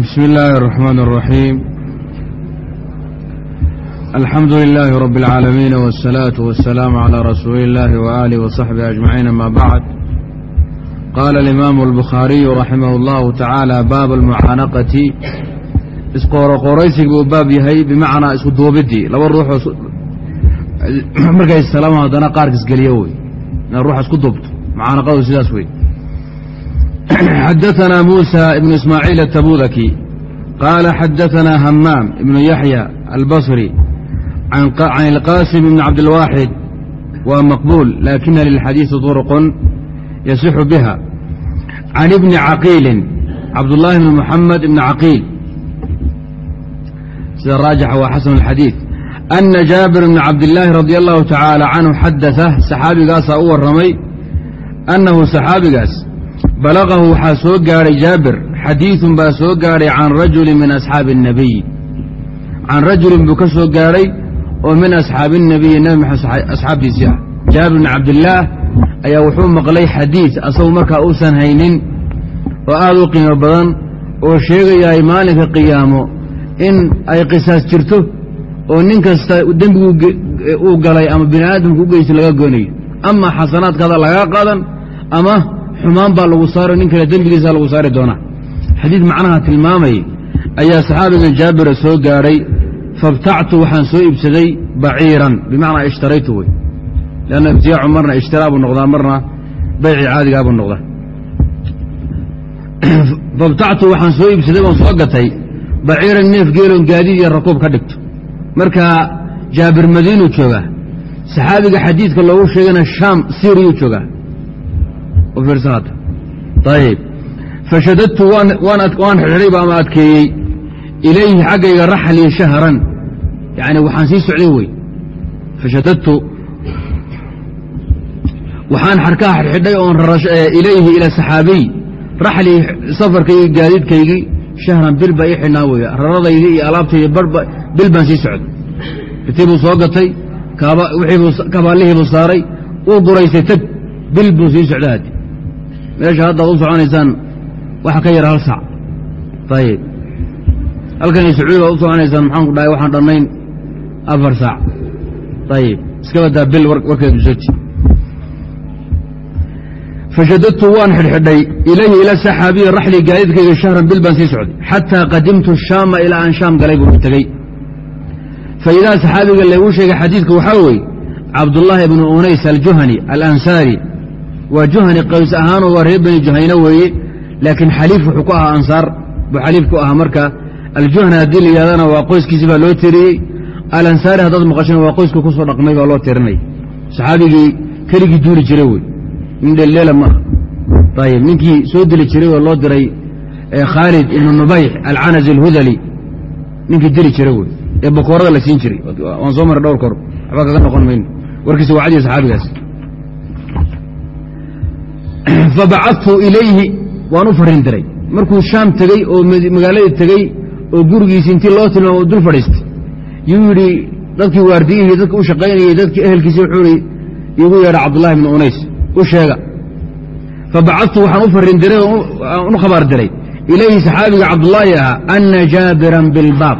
بسم الله الرحمن الرحيم الحمد لله رب العالمين والصلاة والسلام على رسول الله وآله وصحبه أجمعين ما بعد قال الإمام البخاري رحمه الله تعالى باب المعانقة isqooroqooraysiga buu baab yahay bimacnaa isku duubidii laba ruuxoo markay salaamo haddana qaarka isgeliyo wey inaad ruuxa isku duubto mucaanaqadu sidaas wey xadaثna muسى ibn ismaaعiil الtabudaki qaala xadaثna hamaam ibn yaحya albصri can اlqاsim ibn cabdالwاxid waa maqbuul lakina lilxadiiثi طرq yasixu biha can ibni caqiili cabdالlahi bn mحamed ibn caqiil sida raajixa waa xasan اlxadiiث ana jaabir bn cabdillaahi radi allahu tacaala canhu xadaثa saxaabigaasaa u warramay annahu saxaabigaas balagahu waxaa soo gaadhay jaabir xadiiثun baa soo gaadhay can rajuli min asxaabi الnabiy can rajulin buu ka soo gaadhay oo min asxaabi الnabiyi nebi maxamed asxaabtiisii ah jaabir bn cabdillaah ayaa wuxuu maqlay xadiiث asagu markaa uusan haynin oo aad u qiimo badan oo sheegayahay maalinka qiyaamo in ay qisaas jirto oo nin kasta dembigu uu galay ama bini aadamku u geysta laga goonayo ama xasanaadkaada lagaa qaadan ama xumaan baa lagu saaro nin kale dembigiisa lagu saari doonaa. Xadiid macnaha tilmaamay ayaa saxaabigan jaabira soo gaadhay fabtactu waxaan soo iibsaday baciiran. Bimacnaa ishtaraytu wey. Lanna ibtiyaacu marna ishtiraa buu noqdaa marna bayci caadigaa buu noqdaa. Fabtactu waxaan soo iibsaday oon soo gatay baciiran neef geelon gaadiid iyo rakuub ka dhigto. Marka jaabir madiinuu joogaa saxaabiga xadiidka loogu sheegana shaam siriyuu joogaa fashadadtu waan xidhayba ama adkeeyey. Ilayhi xaggayga raxlii shahran. Yani waxaan sii socday wey. Fashadadtu. Waxaan xarkaha xidhay oon ilayhi ila saxaabiy. Raxlii safarkaygii gaadiidkaygii shahran bil baa ii xidhnaa weeye raradaydii iyo alaabtaydi bil baan sii socday. Itii buu soo gatay. Kabaalihii buu saaray. Uu guraystay teg bil buu sii socda haddi meesha haddaad u soconaysaan waxa ka yara hal sac. Ayib halkani sacuudi baad u soconaysaan maxaan ku dhahay waxaan dhannayn afar saac ayib iska badaa bil warkeedu soji fashadadtu waan xidhxidhay ilayhi ila saxaabiyi raxli gaadiidkayga shahran bil baan sii socday. Xataa qadimtu shaama ilaa aan shaam galay buu tegey faidaa saxaabiga laygu sheegay xadiidka waxaa weeye cabdullaahi bnu unays aljuhani alansaari waa juhani qays ahaanoo waa reer bani juhayne weeye laakiin xaliif wuxuu ku ahaa ansaar buu xaliif ku ahaa marka. Aljuhani haddii la yidhahdana waa qoyskiisi baa loo tiriyey. Alansaari haddaad maqashana waa qoyska ku soo dhaqmay baa loo tirinay saxaabigii keligii duuli jira wey nin dheeldheela ma aha. Ayib ninkii soo dili jiray oo loo diray khaalid ibnu nubayx alcanazi alhudali ninkii dili jira wey ee bakoorada la siin jiray. Waan soo maray dhowr kor waxba kaga noqon mayno warkiisa waa cadiya saxaabigaas fabacadtu ilayhi waan u fariin diray. Markuu shaam tegey oo magaaladii tegey oo gurigiisi intii loo tilmaamo dul fadhiistay yuu yidhi dadkii waardiyihii dadki u shaqaynayey dadkii ehelkiisi wuxuu iigu yeedha cabdullahi bnu unays u sheega. Fabacadtu waxaan u fariin diray oo u khabaar diray ilayhi saxaabiga cabdullaahi ahaa ana jaabiran bilbaab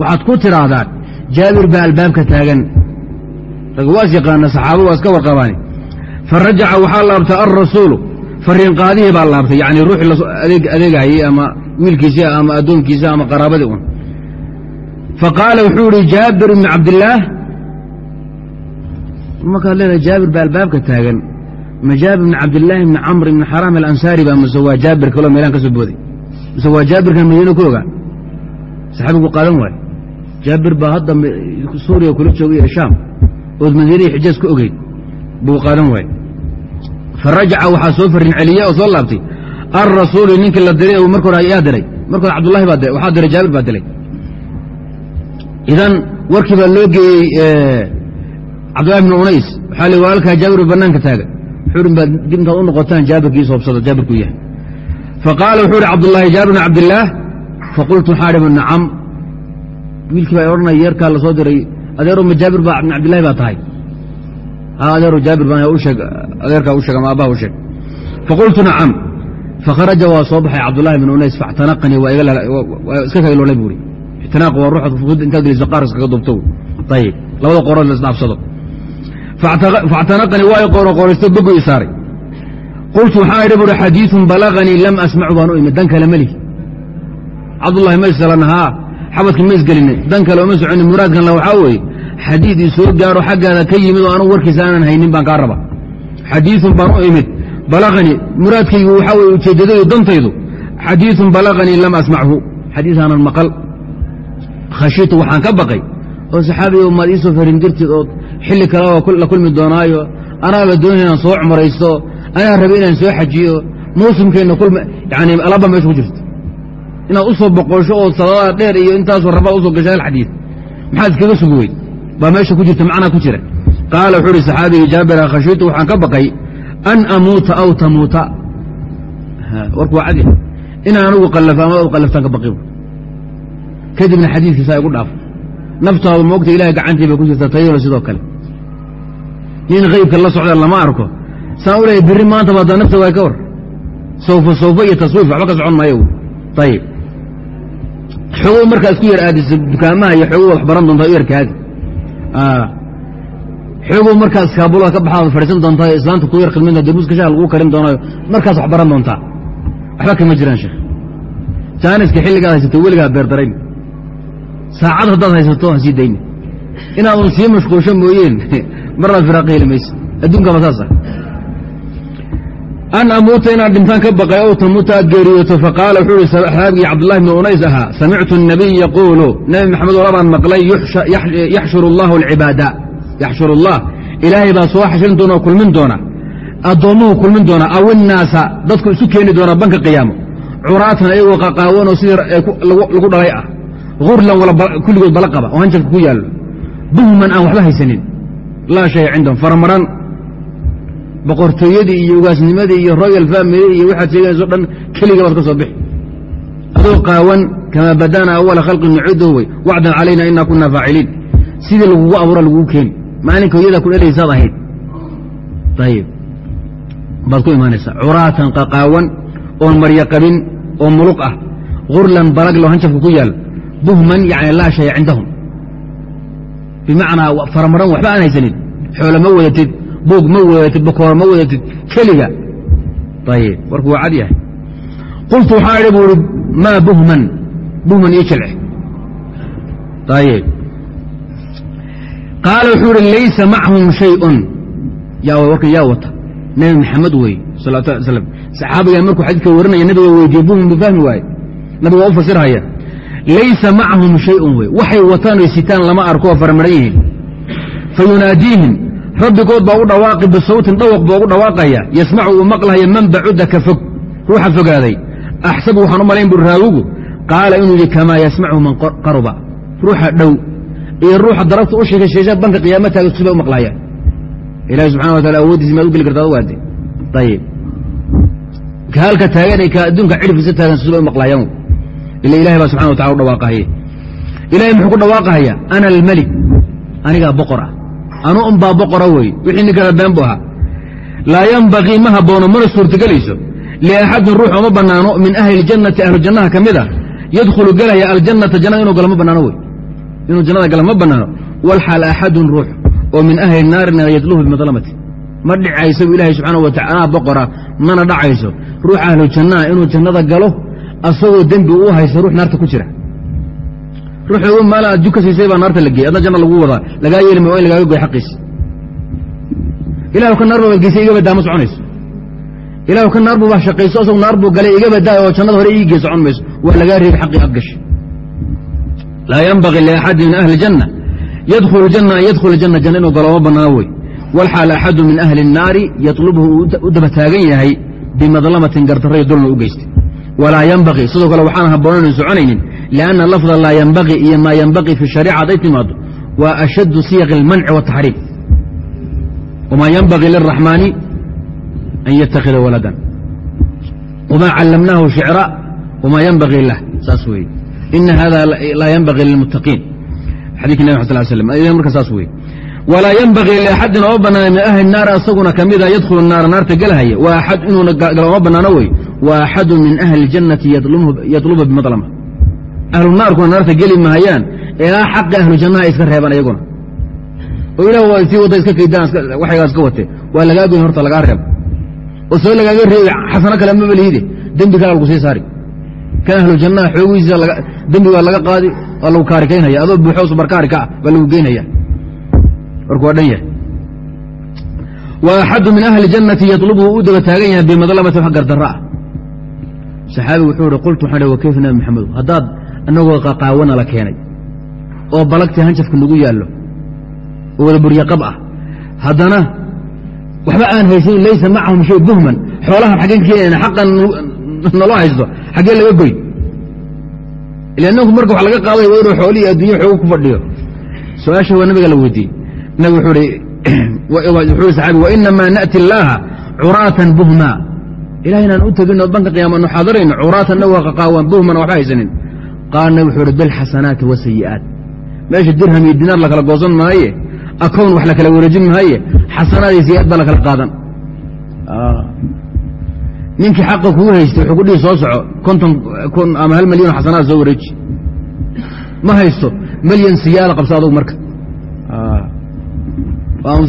waxaad ku tidhaahdaan jaabir baa albaabka taagan. Rag waas yaqaana saxaaba waa iska warqabaani. Farajaca waxaa laabtay alrasuulu fariin qaadihii baa laabtay yani ruuxii adeegahayey ama wiilkiisi ama addoonkiisa ama qaraabadii un faqaala wuxuu ihi jaabir ibni cabdillaah. Markaad leedahay jaabir baa albaabka taagan. Ma jaabir bn cabdillaahi bni camr ibni xaraam alansaari baa mase waa jaabir kaloo meelaan ka soo booday. Mase waa jaabirkan madiino ku ogaa? Saxaabigu qaadan waayo jaabir baa hadda suuriya kula joogay ee shaam ood madiinihii xijaas ka ogeyd buu qaadan waaye farajaca waxaa soo farin celiya oo soo laabtay alrasuulu ninkii la diray marka hore yaa diray. Marka hore cabdullahi baa waxaa diray jaabir baa dilay idan warkii baa loo geeyey cabdullahi bn unays waxaa li walaalkaa jaabir bannaanka taagan wuxuu baad dib intaad u noqotaan jaabirkii soobsada jaabirkuu yahay. Faqaala wuxuu ihi cabdullaahi jaabir bn cabdillaah. Faqultu ihi nacam wiilkii baa odhanaya yeerkaa la diray adeero ma jaabir baa bn cabdillahi baa tahay ha adeero jaabir baa u sheeg adeerkaa u sheeg ama aabbaha u sheeg faqultu nacam fakharaja waa soo baxay cabdullahi bn unays faاctanaqanii waa iska kailoolay buuri ictinaaq waa ruuxda fuqud intaad geliso qaar iskaga dubto ayib labada qorood la isdhaafsado faاctanaqanii waa i qooroqooraysto bogu i saaray qultu waxaan idhi buuri xadiiثun balaganii lam asmacu baan u imid dan kale melihi cabdullahi ma islan haa xabadka ma isgelinay dan kale oma soconin muraadkan la waxaa weeye xadiid i soo gaaro xaggaada ka yimid oo anugu warkiisa aanan haynin baan kaa raba. xadiiun baan u imid. Balaqanii muraadkaygu waxaa weye ujeedadaydu dantaydu xadiiun balaqanii lam asmachu. Xadiis aanan maqal. Khashiitu waxaan ka baqay oo saxaabigo maad iisoo farin jirtid oo xilli kalaba la kulmi doonaayo anaaba la inaan soo cumraysto anaa raba inaan soo xajiyo mawsimkeenna yani alaba meesha ku jirto. Inaad u soo boqosho oo salaadaha dheer iyo intaasoo rabaad u soo gasha hal xadiid maxaad iskaga sugi weyd? Baa meesha ku jirta macnaa ku jira. Qaala wuxuu uhi saxaabigii jaabira khashiitu waxaan ka baqay an amuuta aw tamuuta. Warku waa cadi inaan anigu qallafo ama ad qallaftaan ka baqi kadibna xadiidkiisaa igu dhaafo naftaadu moogta ilahay gacantii bay ku jirta tayaduna sidoo kale. Nin haybka la socda lama arko. Saan u leeya birri maanta ba haddaa nafta waa ka war. Sawfa sawfa iyo taswiif waxba ka socon maayo ayib xogow markaa isku yar aadisa dukaamaha iyo xogow wax baran doontaa u yarkaadi xogow markaa iskaabulada ka baxaad fadhiisan doontaa islaanta ku yar khidmin darmuuska shaha laguu karin doonaayo markaas wax baran doontaa waxba kama jiraan sheekh jaaniska xilligaad haysato weligaa beerdarayn saacad haddaad haysato ha sii dayni inaadun sii mashquulsho mooyeen marnaad firaaqa heli mayse adduunkaba saasa an amuuta inaan dhintaan ka baqay ow tamuuta aad geeriyooto faqaala wuxuu ihi saxaabigii cabdullahi bni unays ahaa samictu الnabiy yaquulu nebi maxamed olabaan maqlay yaxshuru allahu alcibaada yaxshuru allah ilaahay baa soo xashirin doona oo kulmin doona addoommuhu kulmin doona aw innaasa dadku isu keeni doona banka qiyaamo curaatan ayagoo qaqaawanoo sidii lagu dhalay ah hurlan kulligood bala qaba oo hanjabka ku yaallo buhman aan waxba haysanin laa shay cindahum farmaran boqortooyadii iyo ugaasnimadii iyo royal family iyo waxaad sheeganayso dhan keliga baad ka soo bixi. Adoo qaawan kamaa badana awala khalqin nuciiduhu wey wacdan calayna ina kuna faaciliin. Sidii lagugu abuura lagugu keeni maalinka hoyadaa ku dhelaysaad ahayd. Ayib baad ku imaanaysaa curaatan qaqaawan oon maryo qabin oo muluq ah hurlan balaglo hanjafka ku yaal buhman yani laa shaya cindahum. Bimacnaa farmaran waxba aan haysanin xoolo ma wadatid buug ma wadatid bakoor ma wadatid keliga. Ayib warku waa cad yahay. Qultu waxaa idhi bu ihi maa buhman. Buhman iyo jilce. Ayib qaala wuxuu ihi laysa macahum shayun. Warkan yaa wata. Nebi maxamed wey salawatu ali slam saxaabigan markuu xadiidka warinaya nabiga weydiiye buhman buu fahmi waaye. Nabiga u fasirhaya. Laysa macahum shayun wey. Waxay wataan oy sitaan lama arko oo farmaran yihiin. Fayunaadiihim rabbigood baa u dhawaaqi bisawtin dhawaq baa ugu dhawaaqaya yasmacu uu maqlahaya man ka fog ruuxa fogaaday. Axsabu waxaan u malayn buri raawigu qaala inuu yidhi kamaa yasmachu man qaruba. Ruuxa dhow iyo ruuxa darabta u sheegay sheesha banka qiyaama taaga isku bay u maqlaayaan ilahi subxana wa taala awooddiisi maad u geli kartaa waade ayib ka halka taagan ka adduunka cidhifisa taagan sisu bay u maqlaayaan. Ila ilahi baa subxana wa tacala u dhawaaqahaye. Ilahay muxuu ku dhawaaqahaya ana almelik anigaa boqor ah anu unbaa boqora wey wixii nin kala been bu ahaa. Laa yanbagii ma haboono mana suurtagelayso. Liaxadin ruux oma bannaano min ahli اljannati ahlu jannaha ka mid a yadkhulu gelaya aljannata jannada inuu galo ma bannaano wey inuu jannada gala ma bannaano walxaal axadun ruux oo min ahli naarina yadluhu bimadlamati ma dhicayso bu ilahay subxaana wa tacala boqora mana dhacayso. Ruux ahlu jannaha inuu jannada galo asagoo dembi u haysa ruux naarta ku jira ruuxu maal aad ka siisay baa naarta la geeyay. Adna janna lagu wadaa lagaa yeeli ma waa in lagaaga goy xaqiisa ilahu ka naar baadgeysay iga baddaa ma soconayso. Ilahu ka naar buu wax shaqayso isagu naar buu galay iga oo jannada hore ii socon mayso waa lagaa reebi xaqii aad gashay. Laa yanbagii liaxadi min ahli janna. Yadkhulu janna an yadkhula janna janna inuu galooma bannaa wey. Walxaal axadu min ahli الnaari yatlubhu u daba taagan yahay bimadlamatin gardarraiyo dulna u geystay. Walaa yanbagii sidoo kale waxaan habboonan soconaynin. lianna lafda laa yanbagii iyo maa yanbagii fi shariica hadday timaado waa ashaddu siyaqi اlmanci wاtaxriim wmaa yanbagii liraxmaani an yattakhida waladan wma callamnaahu shicra wma yanbagii lah saas weye ina hada laa yanbagii lilmuttaqiin xadikii nabig sal slam marka saas weye walaa yanbagii liaxadin oma bannaana min ahli naar asaguna ka mida yadkhulu naara naarta gelhaya wa axad inuuna galo oma bannaano wey wa axadu min ahli اljannati yadlubu bimadlama ahlu naarkuna naarta geli mahayaan ilaa xaqi ahlu jannaha iska reebaan iyaguna. Oo ilah waa sii wada iska kaydaan waxaygaa iska wate waa lagaa goyn horta lagaa reebo oo soo lagaaga reebi xasano kale maba liide dembi kale lagu saari. Kan ahlu jannaha dembi waa laga qaadi waa lagu kaarikaynaya. Adoo buuxo subarkaari ka ah baa lagu geynaya warku waa dhan yahay. Wa min ahli jannati yatlubu u daba taagan yahay bimadlamati wax gardarra ah. Saxaabigu wuxuu ihi qultu waxaan wa kayfa nabi haddaad anagoo qaqaawana la keenay oo balagtii hanjafka nagu yaallo oo wada buryaqab ah. Haddana waxba aan haysayn laysa macahum shay buhman. Xoolahan xaggeen keenayna xaqan naloo haysto xaggee laga goy ila marka wax laga qaaday waa inuu xoolihii addunya xoogo ku fadhiyo. Su'aasha waa nabiga la weydiiyey. Nabig wuxuu ihi saxaabi wainamaa na'ti illaaha curaatan buhma ilahay inaan u tegin oo banka qiyama nu xaadirayno curaatan nagoo qaqaawan buhman waxba haysanin qaal nabig wuxuu ihi bilxasanaati wasayi'aat meesha dirham iyo dinaar lakala goosan maaye akown wax la kala wareejin maaye xasanaad iyo sayi'aad baa lakala qaadan. Ninkii xaqa kuu haystay wuxuu ku dhihi soo soco konton kun ama hal milyan xasanaad soo wareeji. Ma haysto milyan siyaada qabsa adugu marka.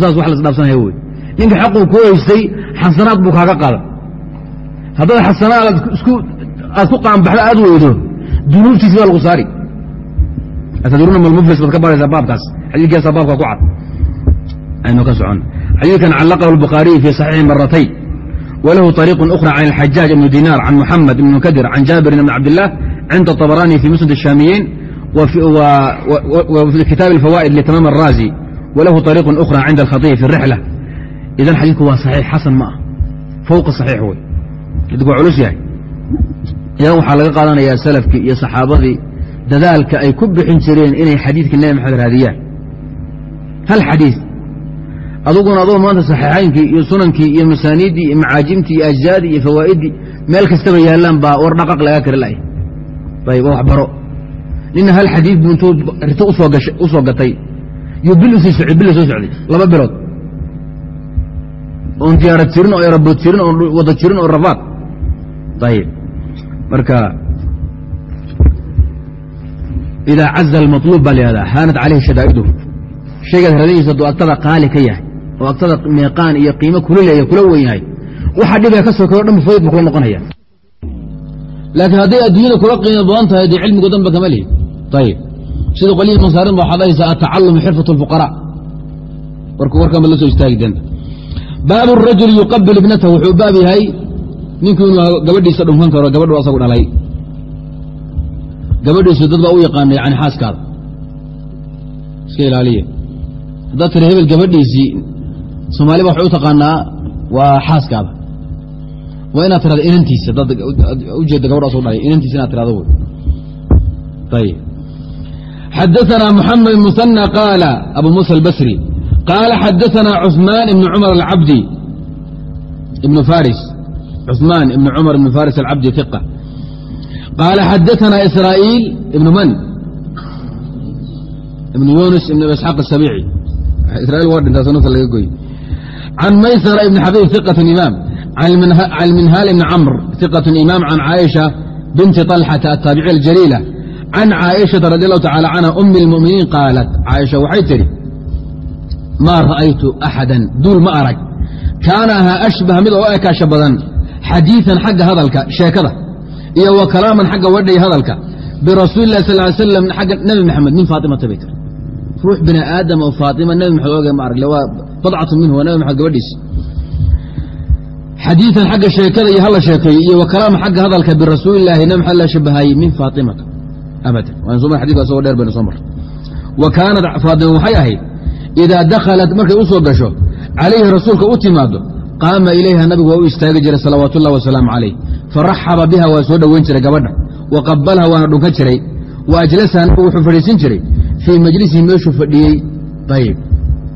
Saas wax lasdhaafsanaya wey ninka xaquu kuu haystay xasanaad buu kaaga qaadan. Haddaad xasanaad aad ku qaanbaxdo aad weydo dunuubtiisi baa lagu saari atadruuna malmuflis baad ka baraysaa baabkaas xadiidkaasa baabka ku cad aynu ka socon xadiidkan callaqahu الbukhaariي fii صaxiixi maratayn وله طريق أخرى عن الحجاج بن دينار عن محمد بن مكدر عن جابر بن عبد الله عند الطبراني في مسند الشاميين وفي, وفي كتاب الفوائد لتمام الرازي وله طريق أخرى عند الخطيب في الرحلة إذا حديثك هو صحيح حسن ما فوق الصحيح هو يدقوا علوس يعني يا waxaa laga qaadanaya salafkii iyo saxaabadii dadaalka ay ku bixin jireen inay xadiidka nebi maxamed raadiyaan. Hal xadiid aduguna adoo maanta saxiixaynkii iyo sunankii iyo masaaniiddii iyo macaajimtii iyo ajzaadii iyo fawaa'iddii meel kastaba yaallaan baa war dhaqaq laga kari la'ay ayb wax baro. Nina hal xadiid buu intuu rito u soo gatay. Yuu bil u sii socday bil soo socday laba bilood oon diyaarad jirin oo erabood jirin oon wada jirin oo rafaad. Ayib marka idaa caza almaطluub baa layihahdaa haanat calayhi shadaa'iduhu shaygaad radadiisa hadduu agtada qaali ka yahay oo agtada meeqaan iyo qiimo kula leeya kula wen yahay waxa dhibee ka sokeyo dhan fayd bu kula noqonaya. Laakiin hadday adduunyada kula qiimo badan tahay dee cilmigo danba kama lihi. Ayib sida qolyihii mansaarin ba waxaad haysaa atacalumu xirfat اlfuqaraa warkan baad la istaagi deenta baabu rajuli yuqabil ibnatahu wuxuu baab yahay ninku inuu gabadhiisa dhunkan karo gabadhu asagu dhalay gabadhiisu dad baa u yaqaana yani xaaskaada iska ilaaliya haddaad tiri hebel gabadhiisii soomaaliba waxay u taqaanaa waa xaaskaada waa inaad tirahdo inantiisa haddaad ujeedda gabadhaas u dhalay inantiisa inaad tirahdo wy ayib xadaثna mحamed muثنى qaala abu muسى الbsri qaala xadaثna cثmaan ibn cmar اcabdi ibn faris cثmaan ibn cmar ibn faris alcabdi ثiqة qaala xadaثna israa'iil ibn man ibn yunus ibn isxaaq الsabici israil waa dhintaa sanata laga goy can maysara ibn xabib ثiqة imaam can minhaal ibn camr ثiqة imaam can caaisha binti طalxata aلtaabiciya اljaliila can caaishaةa radi allahu tacala canha umi اlmuminiin qaalat caaisha waxay tidhi maa ra'aytu axada duul ma arag kaana ahaa ashbaha mid oo ekaasha badan xadiiثan xagga hadalka sheekada iyo wa kalaaman xagga wadhay hadalka birasuuli lah sal slam xagga nebi maxamed min faatimata bay tiri ruux bini aadam oo faatima nebi maxamed oge ma arag waa badcatu minhu waa nebi maxamed gabadhiisi xadiiثan xagga sheekada iyo hala sheekeeyo iyo wa kalaaman xagga hadalka birasuuli llahi nebi maxamed la shabahaayey min faatimata abadan xadika asagoo dheer baynu soo mar wa kaanat faatima waxay ahayd idaa dakhalat markay u soo gasho calayhi rasuulka u timaado qaama ilayha nabigu waa u istaagi jiray salawaat ullahi wasalaamu calayh. Faraxaba biha waa soo dhoweyn jiray gabadha. Wa waana dhunkan jiray. Wa ajlasaha nabigu wuxuu fadhiisin jiray. Fii majlisihi meeshuu fadhiyey. Ayib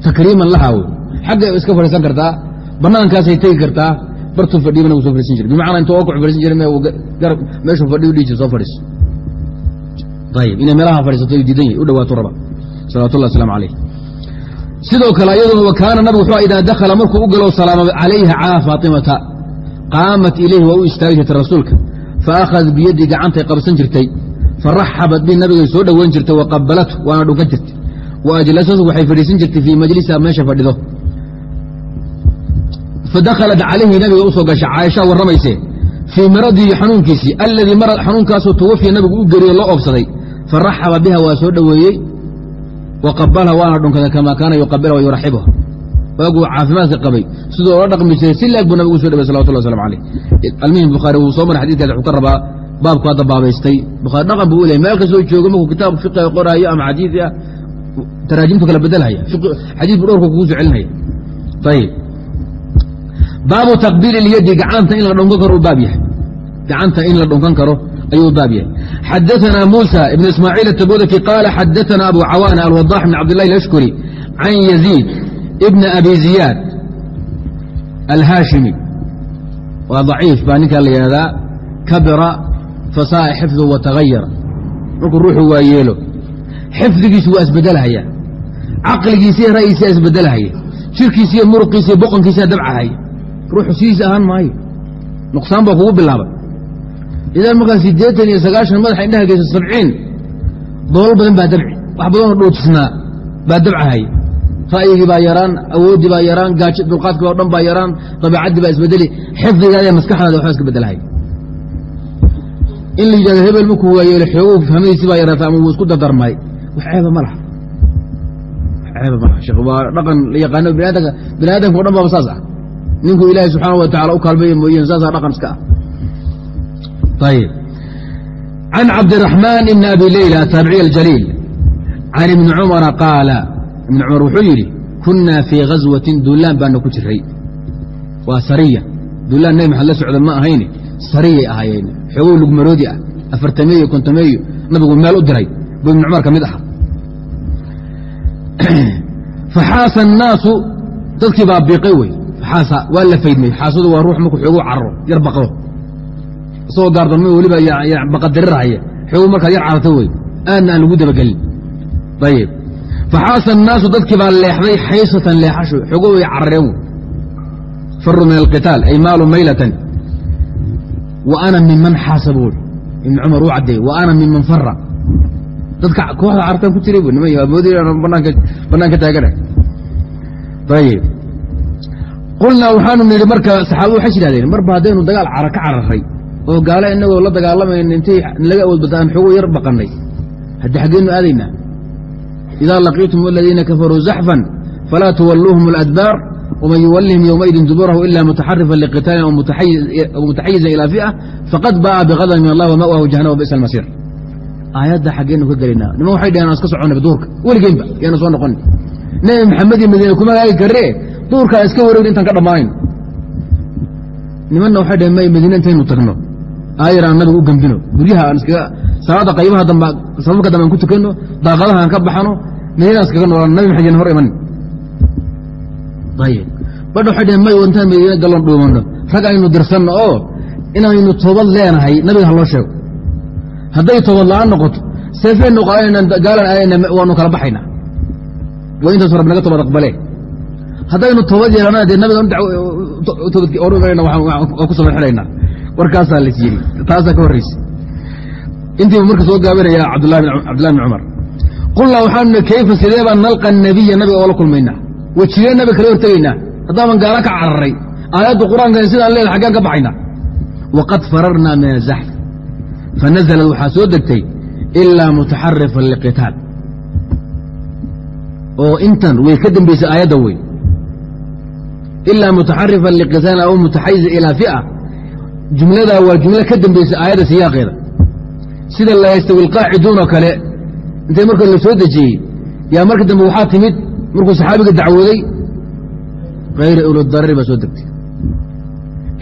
takriiman laha w xaggay iska fadhiisan kartaa banaankaasay tegi kartaa bartuu fadhiya nabigu soo fadhiisin jiray. Bimacnaa intuu oku fadhiisin jiray meeshuu fadhiyu dhihi jir soo fadhiiso ayib inay meelaha fadhiisato diidan yahy u dhawaato raba. Salawatullah waslamu alayh sidoo kale iyaduna wa kaana nabigu wuxuu idaa dakhala markuu u galo salaama calayha calaa faatimata qaamat ilayhi waa u istaagi jirtay rasuulka. Faakhadat biyadii gacantay qabsan jirtay faraxabat bi nabigay soo dhoweyn jirtay waqabalatu waana dhunkan jirtay. Wa ajlasatu waxay fadhiisan jirtay fii majlisiha meesha fadhido. Fadakhalat calayhi nabiga u soo gasha caaisha warramayse fii maradihi xanuunkiisii alladii xanuunkaasoo tawafiya nabigu u geriyo loo oobsaday. Faraxaba biha waa soo dhoweeyey waqabalha waana dhunkaday kamaa kaana yuqabilha wayuraxibuha waaguu caafimaadka qabay siduu ola dhaqmi jiray si laeg buu nabigu uso dhaway salawatullah waslamu alayh almuhim bukhaari wuu soo maray xadidkaas wuxuu ka rabaa baabku hadda baabaystay bukhaari dhaqan buu u lehay meel kastoo joogo markuu kitaab fiqiga qoraayo ama xadiid ah taraajimtu kala bedelhaya xadiid buu dhowrka kugu soo celinaya ayib baabu taqbiili lyadi gacanta in la dhunkan karo u baab yahay gacanta in la dhunkan karo ayuu baab yahay xadaثna muسى ibn ismaaciil atabudaki qaala xadaثna abu cawaana alwadax bn cabdillahi alashkuri can yaziid ibn abi ziyaad alhaashimi waa ضaciif baa ninkaa la yihahdaa kabira fasa'a xifdu watagayara markuu ruuxu waa yeelo xifdigiisu waa isbedelhaya caqligiisiiyo ra'yiisa isbedelhaya jirkiisiiyo muruqiisiiyo boqonkiisa dabcahaya ruuxu sidiisa ahaan maayo nuqsaan baa kugu bilaabay idan markaa siddeetan iyo sagaashan madaxa indhaha geysa sabciin doolal badan baa dabci. Wax badanoo dhuujisnaa baa dabcahaya ra'yigii baa yaraan awooddii baa yaraan dulqaadkii oo dhan baa yaraan dabeecaddii baa isbedeli xifdigaada maskaxdaada waxba iska bedelahaya in la yidhahdo hebel markuu waayeelo xoogow fahmadiisi baa yaraata ama wuu isku dardarmay wax ceeba ma laha. Ceeba ma laha sheekh waa dhaqan la yaqaano biniaadamka. Bini aadamka o dhan baaba saas ah. Ninkuu ilaahay subxaana wa tacala u kaalmaya mooyeen saasaa dhaqan iska ah can cabdiraxmaan ibni abi leyla ataabici aljaliil can ibni cumara qaala ibni cumar wuxuu yidhi kunnaa fii ghaswatin duulaan baana ku jiray waa sariya duulaan nabi maxad la socda ma ahayne sariyay ahaayeen xoogow lugmaroodi ah afartameeyo kontameeyo nabigu meel u diray buu ibni cumar ka mid ahaa faxaasa annaasu dadkii baa biiqay wey faxaasa waa la faydmay xaasadu waa ruux markuu xoogow cararo yar baqdo isagoo gaardoomo weliba baqadirirhaya xoogow markaad yar cararta wey aadna aan lagu dabagelin ayib faxaasa annaasu dadkii baa leexday xaysatan leexasho xoogow way carareen wey faru min alqitaal ay maalu maylatan. Wa ana minman xaasa ibn cumar uu caddeeye wa ana minman fara dadka kooxda cartaan ku jiray bu niman banaanka taagana ayib qulnaa waxaanu nidhi marka saxaabadu waxay yidhahdeen marba haddaynu dagaal cara ka cararay oo gaalo inagoo la dagaalamayna intay laga awood bataan xoogo yar baqannay. Haddi xaggeennu aadaynaa idaa laqiitum aladiina kafaruu zaxfan falaa tuwalluuhum aladbaar wman yuwalihim ywmaidin duburahu ila mutaxarifan liqitaalin aw mutaxayizan ilaa fi'a faqad ba'a biqadab min allah wama'wahu jahanama bisa almasiir. Aayadda xaggeenu ka gelaynaa niman waxay dhaheen aan iska soconaba duurka weligeenba yaana soo noqoni nebi maxamed iyo kuma gaagi karree duurkaan iska wareegna intaan ka dhammaanayn. Nimanna waxay dhaheen may madiine intaynu tagno aayar aan nabiga u gembino guryaha aan iskaga salaada qaybaha dambe sababka dambe aan ku tukanno daaqadaha aan ka baxano madiinaan iskaga noolaan nabi maxamed yan hor iman ayib badha waxay dhaheen may intaan madiine galon dhuumanno rag aynu dirsanno oo inaynu toobad leenahay nabiga ha loo sheego hadday toobad la'aan noqoto seefeennu qaadanayna gaalan aadayna waanu kala baxaynaa waa intaasu rab naga toobad aqbalee haddaynu toobad yeelana dee nabiga waan ku xilaynaa warkaasaa las yidhi taasaa ka horraysa intiibu marka soo gaabinaya cabdullahi bn cumar qulnaa waxaanu ni kayfa sidee baan nalqa nabiya nabiga oola kulmaynaa? Wejigee nabiga kala hortegaynaa? Haddaaban gaala ka cararay. Aayadda qur'aankan sidaan leeda xaggaan ka baxaynaa waqad fararnaa min azaxf fanazlad waxaa soo degtay ilaa mutaxarifan liqitaal. Oo intan way ka dambaysay aayadda wey ilaa mutaxarifan liqitaal aw mutaxayiza ilaa fi'a jumladaa waa jumla ka dambaysay aayadda siyaaqeeda sida la yastawi alqaaciduunoo kale intay marka la soo dejiyey yaa marka dambe waxaa timid markuu saxaabiga dacwooday hayra uludarari baa soo degtay.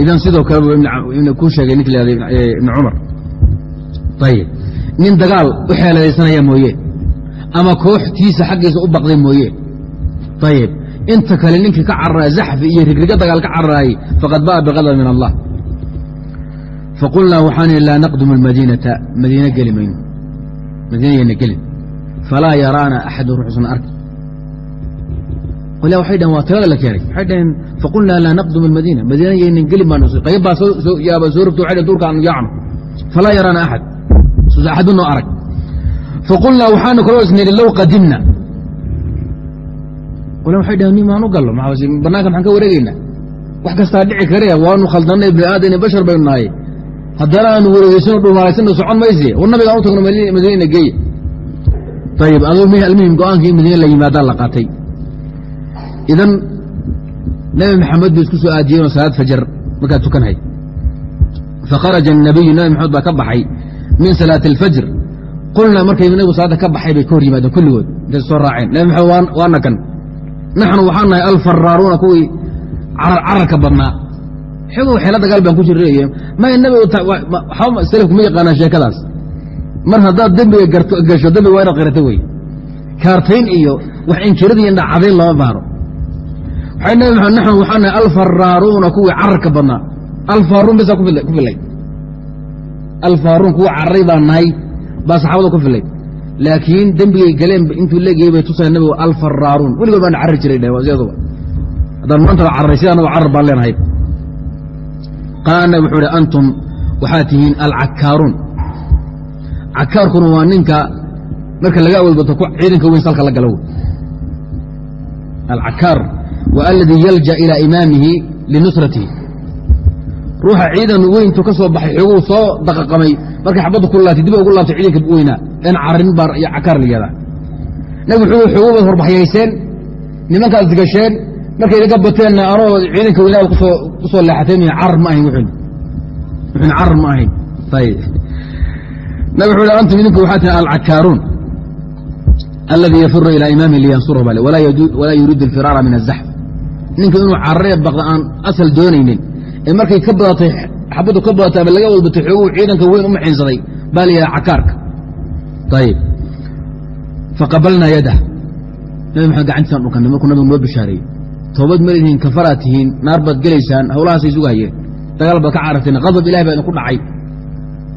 Idan sidoo kale buu ku sheegay ninki la ibni cumar. Ayib nin dagaal u xeeladaysanaya mooye ama kooxtiisa xaggiisa u baqday mooye. Ayib inta kale ninkii ka cararaya zaxfi iyo rigriga dagaal ka cararaayey faqad ba'a biqadab min allah faqulnaa waxaan laa naqdumu almadiinata madiine geli mayno madiinayana gelin falaa yaraana axadu ruuxusan arki qolyaa waxay dhaheen waa tirada la keenay waxay dhaheen faqulnaa laa naqdum almadiina madiina yaynan gelin qayb baa yaaba soo rogto waxay dhaheen duurka aanu falaa yaraana axad axadunoo arag faqulnaa waxaanu kaloo isnidhi low qadimna qolyaa waxay dhaheen nin maan u gallo bannaanka maxaan ka wareegeynaa wax kastaa dhici kare waanu khaldannay ibni aadam bashar baynu nahay haddana aanu wareegeysano dhuumaalaysanno socon mayse war nabigaan u tagno madiina geeya ayib almuhim go-aanka in madiina la yimaadaa la qaatay idan nebi maxamed bay isku soo aadiyeenoo salaad fajar markaad tukanhay fakharaja الnabiyu nebi maxamed baa ka baxay min salaati اlfajr qulnaa markay nebigu salaadda ka baxay bay ka hor yimaadeen kulligood intay soo raaceen nebi maxamed waana kan naxnu waxaan nahay alfaraaruuna kuwii cararka badnaa xogow xeelo dagaal baan ku jirray may nebigu selafku ma yaqaanaan sheekadaas. Mar haddaad dembiga gasho dembiga waa inaad qirata wey kaartayn iyo wax inkirada dhacadayn lama baaro waxay nebi maxamed naxnu waxaan nahay alfaraaruuna kuwii cararka badnaa. Alfaaruun basaa ku filay alfaaruun kuwa cararay baa nahay baa saxaabada ku filay laakiin dembigay galeen intuu leegayay bay tusaya nabigu alfaraaruun. Weligood baana carari jiray dheh siyaduba haddaan maanta ba cararay sida anago carar baan leenahay qaala nabig wuxuu ihi antum waxaad tihiin alcakaaruun cakaarkuna waa ninka marka laga awalbato ciidanka weyn salka la galo. Alcakaar wa aladii yalja ilaa imaamihi linusratihi. Ruuxa ciidan weyntu ka soo baxay xooguu soo daqaqamay markay xabadda ku laatay dib ugu laabtay ciidanka weynaa een cararin baa cakaar la yihahdaa nabig xoogu baad horbaxyayseen nimankaad gasheen markay idaga bateenna anoo ciidanka weynaa ku soo leexateen carar ma ahayn wuxun carar ma ahayn. Ayb nabig wuxuu antum idinku waxaa tihi alcakaaruun aladii yafiru ilaa imaami liyansurahu bale walaa yuriidu alfiraara min azaxf ninka inuu cararee baqda aan asal doonaynin ee markay ka badatay xabaddu ka badatay ama laga walbatay xooguu ciidanka weyn u maxiinsaday baa la yidhaha cakaarka. Ayib faqabalnaa yadah nabi maxamed gacantiisaan dhukanay markuu nabigu noo bishaareeyey toobad ma lihiin kafaraad tihiin naar gelaysaan hawlahaasay suga hayeen. Dagaal baad ka cararteen qadab ilahi baa idinku dhacay.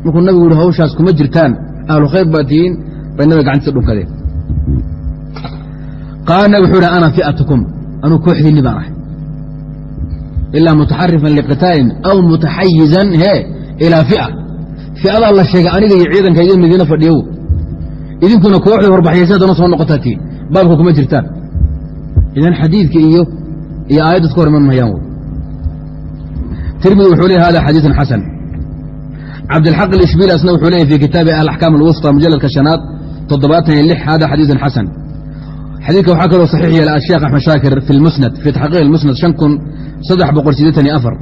Markuu nabigu yihi hawshaas kuma jirtaan ahlu khayr baad tihiin bay nabiga gacantiisa dhunkadeen qaala nabig wuxuu hi ana fi'atukum anuu kooxdiinni baan ahay. Ilaa mutaxarifan liqitaalin aw mutaxayizan hee ilaa fi'a. Fi'adaa la sheegay aniga iyo ciidanka iyo madiine fadhiyow. Idinkuna kooxdii horbaxyaysa haddana soo noqotaa tiin baabka kuma jirtaan. Idan xadiidka iyo iyo aayaddas ka hor iman mahayaan wy tirmidi wuxuu leey hada xadiiثun xasan cabdilxaq alishbili asna wuxuu leeyay fi kitaabi alaxkaam alwusطى mujaladka shanaad toddobaatan iyo lix hada xadiiثun xasan xadiidka waxaa kaloo saxiix yeela asheekh axmed shaakir fi lmusnad fi taxqiiq اlmusnad shan kun saddex boqol sideetan iyo afar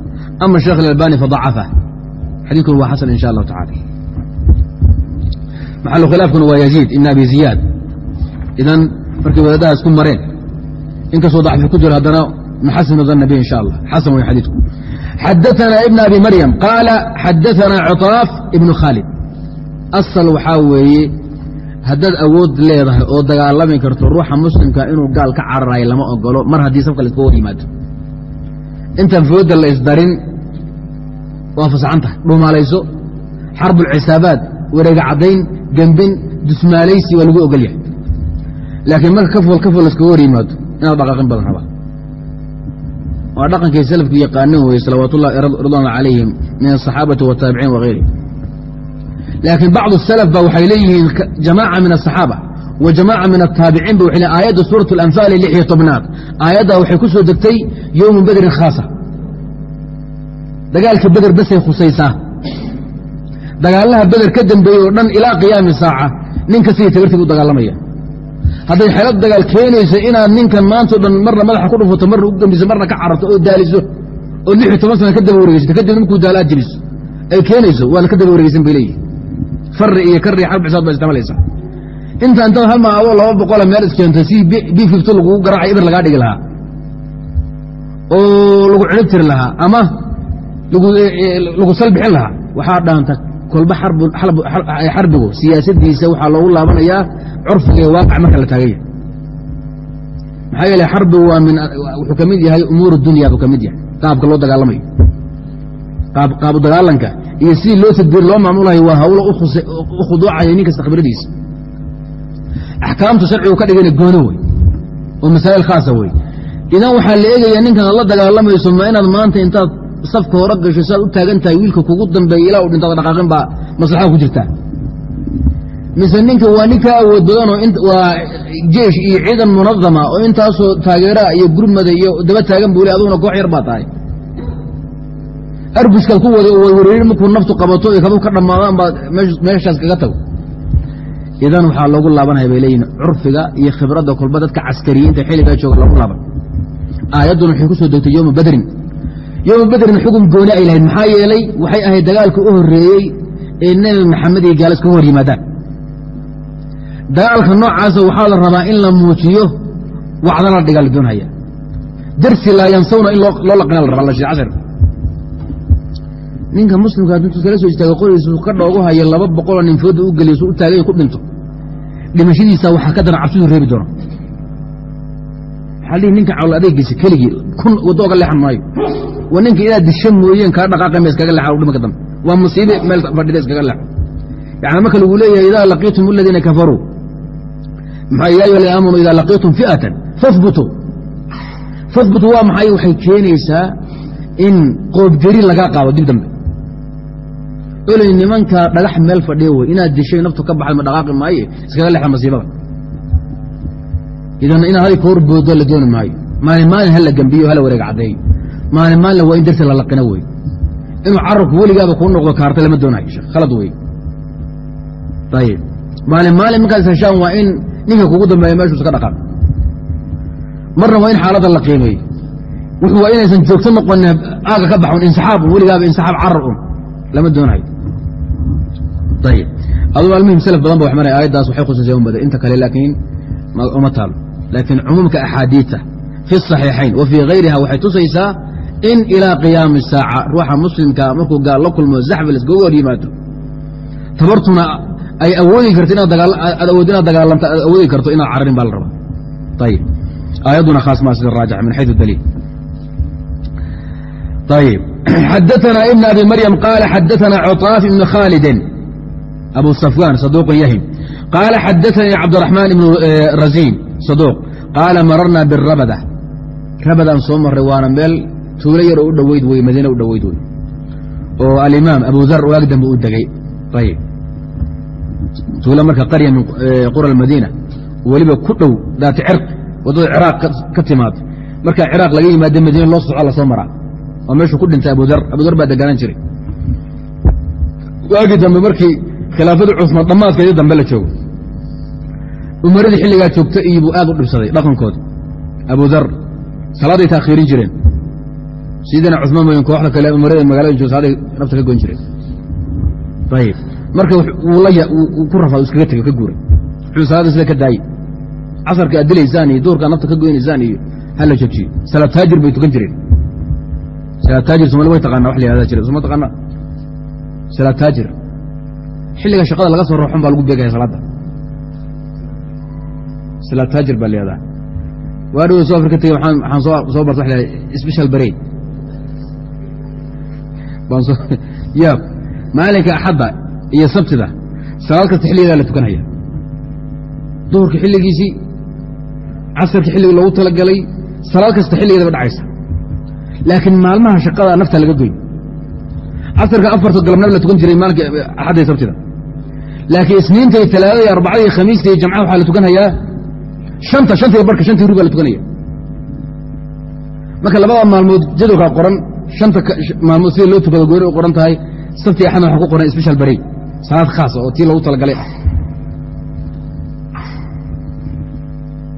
ama sheekh alalbani fadacafa xadiidkuna waa xasan in sha allahu tacala maxalu khilaafkuna waa yaziid ibn abi ziyaad idan markay wadaadaha isku mareen inkastoo dacfi ku jiro haddana nuxasinu danna bi in sha allah xasan way xadiidku xadaثna ibn abi maryam qaala xadaثana cطaaf ibnu khaalid asal waxaa weeye haddaad awood leedahay oo dagaalami karto ruuxa muslimka inuu gaal ka cararayo lama ogolo mar haddii safka laiska hor yimaado intaan fooda la isdarin waa fasaxan tahay dhumaalayso xarbulcisaabaad wareega caddayn gembin dusmaalaysi waa lagu ogol yahay laakiin marka kafol kafol laiskaga hor yimaado inaad dhaqaaqin badan rabaa waa dhaqankay salafku yaqaanin weye salawaatullahi ridwan calayhim min asaxaabati wataabiciin wagayri laakiin bacdu salaf ba waxay leeyihiin jamaaca min asaxaaba wa jamaaca min ataabiciin ba waxay aayadda suurat alanfaali lix iyo tobnaad. Aayaddaa waxay ku soo degtay yowmu bedrin khaasa. Dagaalka beder basay khusaysaa. Dagaalaha beder ka dambeeyey oo dhan ilaa qiyaami saaca ninka sidii tabartiid u dagaalamaya hadday xelad dagaal keenayso inaad ninkan maantao dhan marna madaxa ku dhufato marna u gambiso marna ka cararto oo daaliso oo lix iyo toban sana ka daba wareegeysato kadib markuu daalo aad jeliso ay keenayso waana ka daba wareegeysan bay leeyihiin fari iyo kari xarb xisaad baa istamalaysa inta intaad hal maa adoo laba boqola meel iskeento si b fifto lagugu garaaca ibir lagaa dhigi lahaa. Oo lagu cirib tiri lahaa ama lagu salbixin lahaa. Waxaa dhaanta kolba xarbigu siyaasadiisa waxaa loogu laabanayaa curfiga waaqac marka la taaganya. Maxaa yeele xarbigu waa min wuxuu ka mid yahay umuur dunya buu ka mid yahay qaabka loo dagaalamayo. Qaabu dagaalanka iyo sidii loo tadbiir loo maamulayo waa hawlo u khuduucaya nin kasta khibradiisa axkaamtu sharcigu ka dhigana goono wey oo masaa'il khaasa wey idan waxaa la eegayaa ninkan la dagaalamayso ma inaad maanta intaad safka hore gasho saad u taagan tahay wiilka kugu dambeeya ilaa u dhintaad dhaqaaqin baa maslaxada ku jirtaa mise ninka waa nin ka awood badanoo waa jeesh iyo ciidan munadama oo intaasoo taageeraa iyo gurmada iyo daba taagan buu le aduguna koox yar baa tahay. Arbuskaad ku wada way wareerin markuu naftu qabato iyo kadu ka dhammaadaan baad meeshaas kaga tago. Idan waxaa loogu laabanaya bay leeyihiin curfiga iyo khibradda kolba dadka caskariyiinta xilligaa jooga loogu laaban aayadduna waxay ku degtay yowma badrin yowma badrin xukun gooni ay lahayd. Maxaa yeelay waxay ahayd dagaalka u horreeyey ee nebi maxamed iyo gaal iskaga hor yimaadaan. Dagaalka noocaasa waxaa la rabaa in la muujiyo wacdana la dhigaa la doonhaya darsi laa yansawna in loo laqina la raba cashar ninka muslimka intuu kala soo istaaga qorigiisu ka dhoogu hayo laba boqoloo nin fooda u geliyo su u taagay ku dhinto. Dhimashadiisa waxaa ka daran cabsiduu reebi doono waxaa lihi ninka cawl adeegiisa keligii kun waddo oga leexan maayo. Waa ninka inaad disho mooyeen kaa dhaqaaqay ma iskaga leexan dhimaka dambe. Waa musiibe meel fadhida iskaga leexo yani marka lagu leeyahay idaa laqiitum aladiina kafaruu. Maxaa ya ayuha aladiina aamanuu idaa laqiitum fi'atan fahbutuu fahbutuu waa maxay? Waxay keenaysaa in qoobjeri lagaa qaado dib dambe. Oley nimanka dhagax meel fadhiya wey inaad dishay naftu ka baxay ma dhaqaaqi maaye iskaga leexda masiibada idan inaad haday ka hor boodo la dooni maayo. Maalin maalin hala gembiyo hala wareega caddeeyo maalin maalin waa in darsi la laqino wey inuu carabku weligaaba kuu noqdo kaarta lama doonayo khalad wey ayib maalin maalin markaad heshaan waa in ninka kugu dambeeya meeshuu iska dhaqaaq marna waa in xaaladda la qiimeeyo wuxuu waa inaysan joogto noqonin aaga ka baxun insaxaab weligaaba insaxaab carar un. Lama doonayo. Ayib aduu almuhim salaf badan ba wax maray aayaddaas waxay khusaysa un badan inta kale laakiin uma taalo laakiin cumuumka axaadiita fi الصaxiixayn wa fii hayriha waxay tusaysaa in ilaa qiyaami saaca ruuxa muslimka markuu gaal la kulmo zaxbi laskaga hor yimaado tabartuna ay awoodi karto inaad awood inaad dagaalamto aad awoodi karto inaad cararin baa la rabaa ayib aayadduna khaas maa sida raajix min xayu daliil ayib xadaثna ibn abi maryam qaala xadaثna cطاaf ibn khaalidin abu safwan saduq yahim qaala xadaثanii cabdiraxmaan ibn raziin saduq qaala mararna birabada rabadaan soo maray waana meel tuulo yar oo u dhoweyd wey madiine u dhoweyd wey oo alimaam abu dar waag dambe u degay. Ayib. Tuulo marka qarya min qura almadiina weliba ku dhow daati cirq waddada ciraaq ka timaad. Marka ciraaq laga yimaade madiine loo soco la soo maraa. Oo meeshuu ku dhintay abudar abudar baa deganaan jiray. Waagii dambe markii khilaafadii cusmaan dhammaadkeedii dambe la joogo umaradii xilligaa joogta iyo buu aad u dhibsaday dhaqankooda. Abudar salaaday taakhiirin jireen. Sidina cusmaan mooyin kooxda kale umarada magalada joog salaaday nafta ka goyn jireen. Ayib marka ku rafaa iskaga tegey ka guuray. Wuxuu salaada sida ka daayey casarka aad dilaysaan iyo duurkaa nafta ka goynaysaan iyo hala joojiye salaad taajir bay tukan jireen. Salaad taajir somali way taqaana wax la yahada jira soma taqaana salaad taajir. Xilliga shaqada laga soo rooxon baa lagu beegaya salaadda salaad taajir baa layahdaa waa dhow soo afrika tegey waxaan soo barta wa la special barade yaab maalinka axadda iyo sabtida salaad kasta la tukanhaya duhurka xilligiisii casarka xilligii loogu talagalay salaad kasta xilligeedaba dhacaysa. Laakiin maalmaha shaqada nafta laga goyn. Casarka afarta galabnab la tukan jiray maalinka axadda iyo sabtida. Laakiin isniinta iyo talaadada iyo arbacada iyo khamiista iyo jamcaha waxaa la tukanhayaa shanta shantiiba barka shantii rug baa la tukanaya. Marka labada maalmood jadwalkaa qoran shanta maalmood sida loo tukado gooni u qoran tahay sabti axadna waxa ku qoran special barey salaad khaasa oo tii loogu talagalay ah.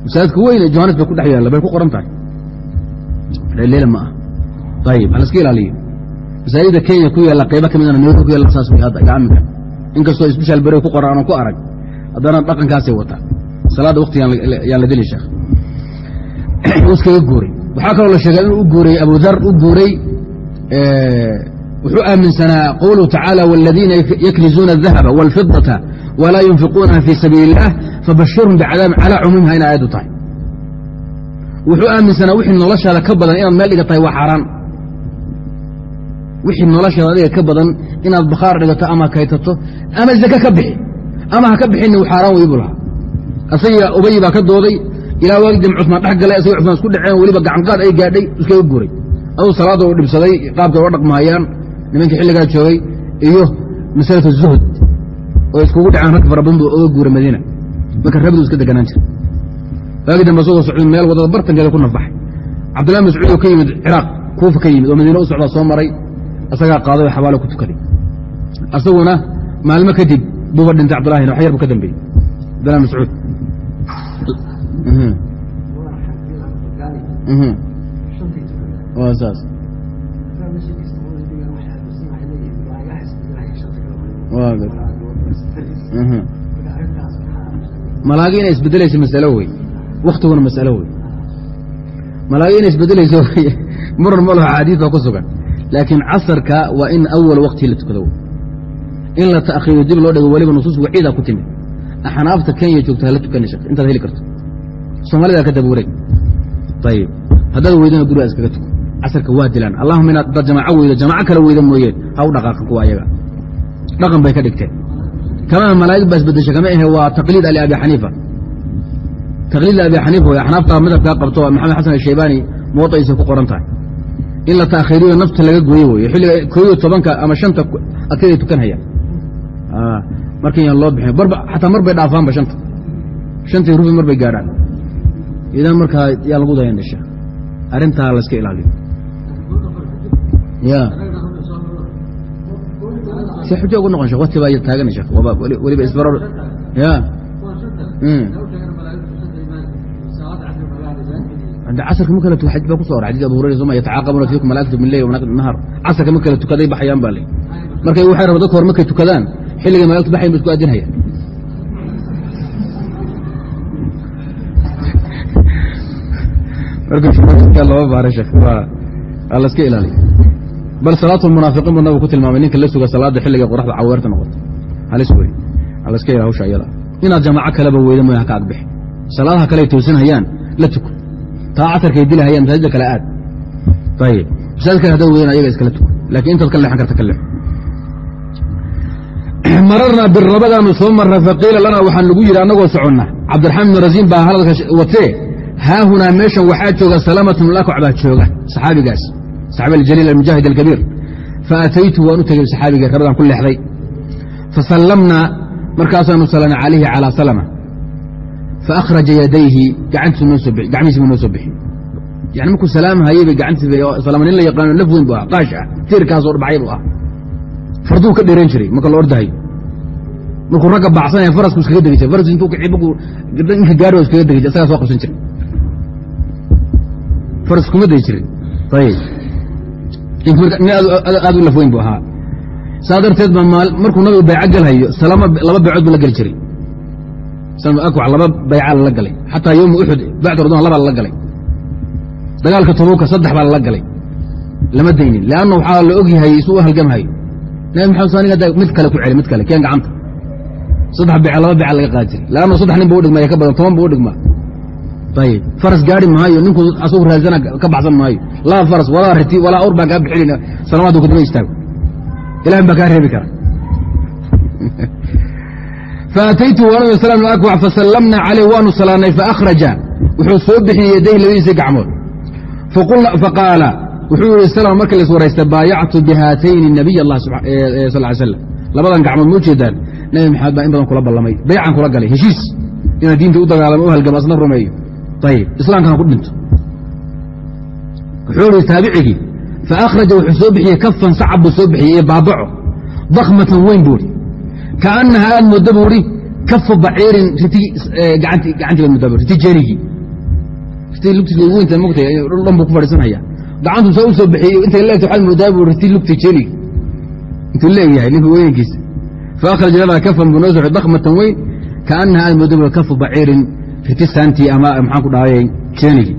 Masaajidka weyne johannes bay ku dhex yaalla bay ku qoran tahay. Leela ma ah. Ayib ha laska ilaaliyo. Masaajidda kenya ku yaalla qaybo ka midana nairobi ku yaalla saas wey hadda gacmiga inkastoo special barey ku qoran aanan ku arag haddana dhaqankaasay wataa salaadda wakti yaan la deli sheekh uu iskaga guuray waxaa kaloo la sheegaa inuu u guuray abudar u guuray wuxuu aaminsanaa qowluhu tacaala wاladiina yaknizuuna الdahaba wاlfidaةa walaa yunfiquunaha fii sabiili الlah fabashirhum bicadaabin calaa cumuumiha ina aayaddu tahay wuxuu aaminsanaa wixii noloshaada ka badan inaad meel dhiga tahay waa xaaraan wixii noloshaada adiga ka badan inaad bakhaar dhigato ama kaytato ama zake ka bixi ama ha ka bixinni u xaaraan wey buu lahaa asaga ubay baa ka dooday ilaa waagi dambe cusmaan dhex galay isaga cusmaan isku dhaceen weliba gacanqaad ay gaadhay iskaga guuray. Aduu salaada u dhibsaday qaabkay uga dhaqmahayaan nimankii xilligaa joogay iyo masalatu zuhd oo iskugu dhaceen rag fara badan buu oga guuray madiina. Marka rabdu iska deganaan jira waagi dambe asagoo socday meel waddada bartankeeda ku nafaxay cabdullahi mascuud oo ka yimid ciraaq kuufa ka yimid oo madiina u socdaa soo maray asagaa qaaday oo xabaalo ku tukaday. Asaguna maalmo kadib buuba dhintay cabdullahina wax yar buu ka dambeeyey. Cabdullahi mascuud malaagi inay isbedelayso masalo wey. Waktiguna masalo wey. Malaagi inay isbedelayso muran ma laho axaadiis baa ku sugan. Laakiin casarka waa in awal waktii la tukado. In la ta'khiiro dib loo dhigo weliba nusuus waciida ku timid axnaafta kenya joogta hala tukana shek intaad heli karto. Soomaalida ka dabuuray ayib haddaad weydana gurigaa iskaga tuko. Casarka waa dilaan. Allahuma inaad dad jamaaco weydo jamaaco kala weyda mooyeen ha u dhaqaaqan kuwa ayaga. Dhaqan bay ka dhigteen. Kamana malaa'ig baa isbedesha kama ahe waa taqliid ali abi xaniifa. Taqliid abi xaniifa way axnaafta madhabkaa qabto maxamed xasan ashaybaani muwadaiisa ku qoran tahay. In la taakhiiriyo nafta laga gooyo wey xilliga kooyo tobanka ama shanta adkaday tukanhayaan marka yaan loo bixin. Xataa mar bay dhaafaanba shanta. Shantii rubi mar bay gaadhaan idan markaa yaa lagu dayan dhasha arrintaa layska ilaaliyo si xujo ugu noqon shek wati baa taagan shek weliba isbarar ya casarka ma kala baa abu hurayra soma yatacaaqabuna fiikum malaa'ikatu min leyl nahar. Casarka ma tukaday baxayaan baa lay markay waxay raba dadka hor tukadaan xilliga malaigtu baxayan ba isku aadinhaya laba baara waa laska ilaaliya bal salaatu munaafiqiin buu nabigu ku tilmaamay ninka la suga salaada xilliga qoraxda caweerta noqoto halis wey halaska ila hawsha ayada inaad jamaaco kaleba weyda mooy haka agbixi salaadaha kale ay toosinhayaan la tuko. Taa casarkay dilahayaan masaajida kale aad. Ayib masaajid kale haddaad weydan ayaga iskala tuko. Laakiin intaad ka leexan karta ka leexo mararna birabadaanu soo marra faqiila lana waxaan lagu yidhi annagoo soconna cabdiraxmaan ibnu rasiin baa hadalka watee haahunaa meeshan waxaa jooga salamatun lakwac baa jooga. Saxaabigaas saxaabi aljaliil almujaahid alkabiir. Faataytu waan u tegey saxaabigii rabadaan ku leexday. Fasallamnaa markaasaanu salana calayhi calaa salama. Faakhraja yadayhi gacmihiisi buu noo soo bixi. Yani markuu salaamhayey bay gacantiisalama nin la yaqaano laf weyn bu ah qaash ah tiirkaasoo dhbacay bu ah farduu ka dheeran jiray marka la ordahayo markuu ragga baxsanaya farasku iskaga degi intuu kicii markuu ninka gaadho iskaga degi jiray isagaa soo qabsan jiray. Faras kuma degi jirin. Ayib nin aad u laf weyn bu ahaa. Saa darteed baa markuu nabigu bayco galhayo laba baycood buu la geli jiray. Akwac laba bayca lala galay. Xataa yowma uxud bacd rudwan labaa lala galay. Dagaalka tabuuka saddex baa lala galay. Lama daynin. Leanna waxaa la ogyahay isuu u halgamhayo nabi maxamed aniga mid kale ku celi mid kale. Keen gacanta saddex beca laba beca laga qaadi jiray leanna saddex nin bu udhigmaya ka badan toban bu udhigmaa ayib faras gaari maayo ninku asagu raasana ka baxsan maayo. Laa faras walaa riti walaa awr baan kaa bixinin salamaadku kadaba istaago. Ilahin baa kaa reebi kara faataytu nabi slam akwac fasallamna caleyh waanu salaanay faakhraja wuxuu soo bixiyey yadayhi labadiisa gacmood. Faqaala wuxuu yihi slm marka lais waraysta baayactu bihaatayni nabiy allah sal slam labadan gacmood ma ujeedaan nabi maxamed baa in badan kula ballamay baycan kula galay heshiis. Inaan diinta u dagaalamo u halgamo asna rumeeyo. Ayib islaamkana ku dhinto. Wuxuu ihi taabicigii faakhraja wuxuu soo bixiyey kafan sacab buu soo bixiyey iyo baabaco dakmatan weyn buuri kaanaha aad mooda buuri kafa baciirin riti gacantii baad moodaa riti jeerigii riti lugtiisa weynta mogtay dhan buu ku fadhiisanaya. Gacantu soo u bixiyey intay leegta waxaad moodaa buu riti lugta jeerig intuu leegyahay ninka weynankiisa kafan buu noo soo dakmatan weyn kaanaha aad mooda buuri kafa baciirin riti saantii ama maxaan ku dhahayay jeenigii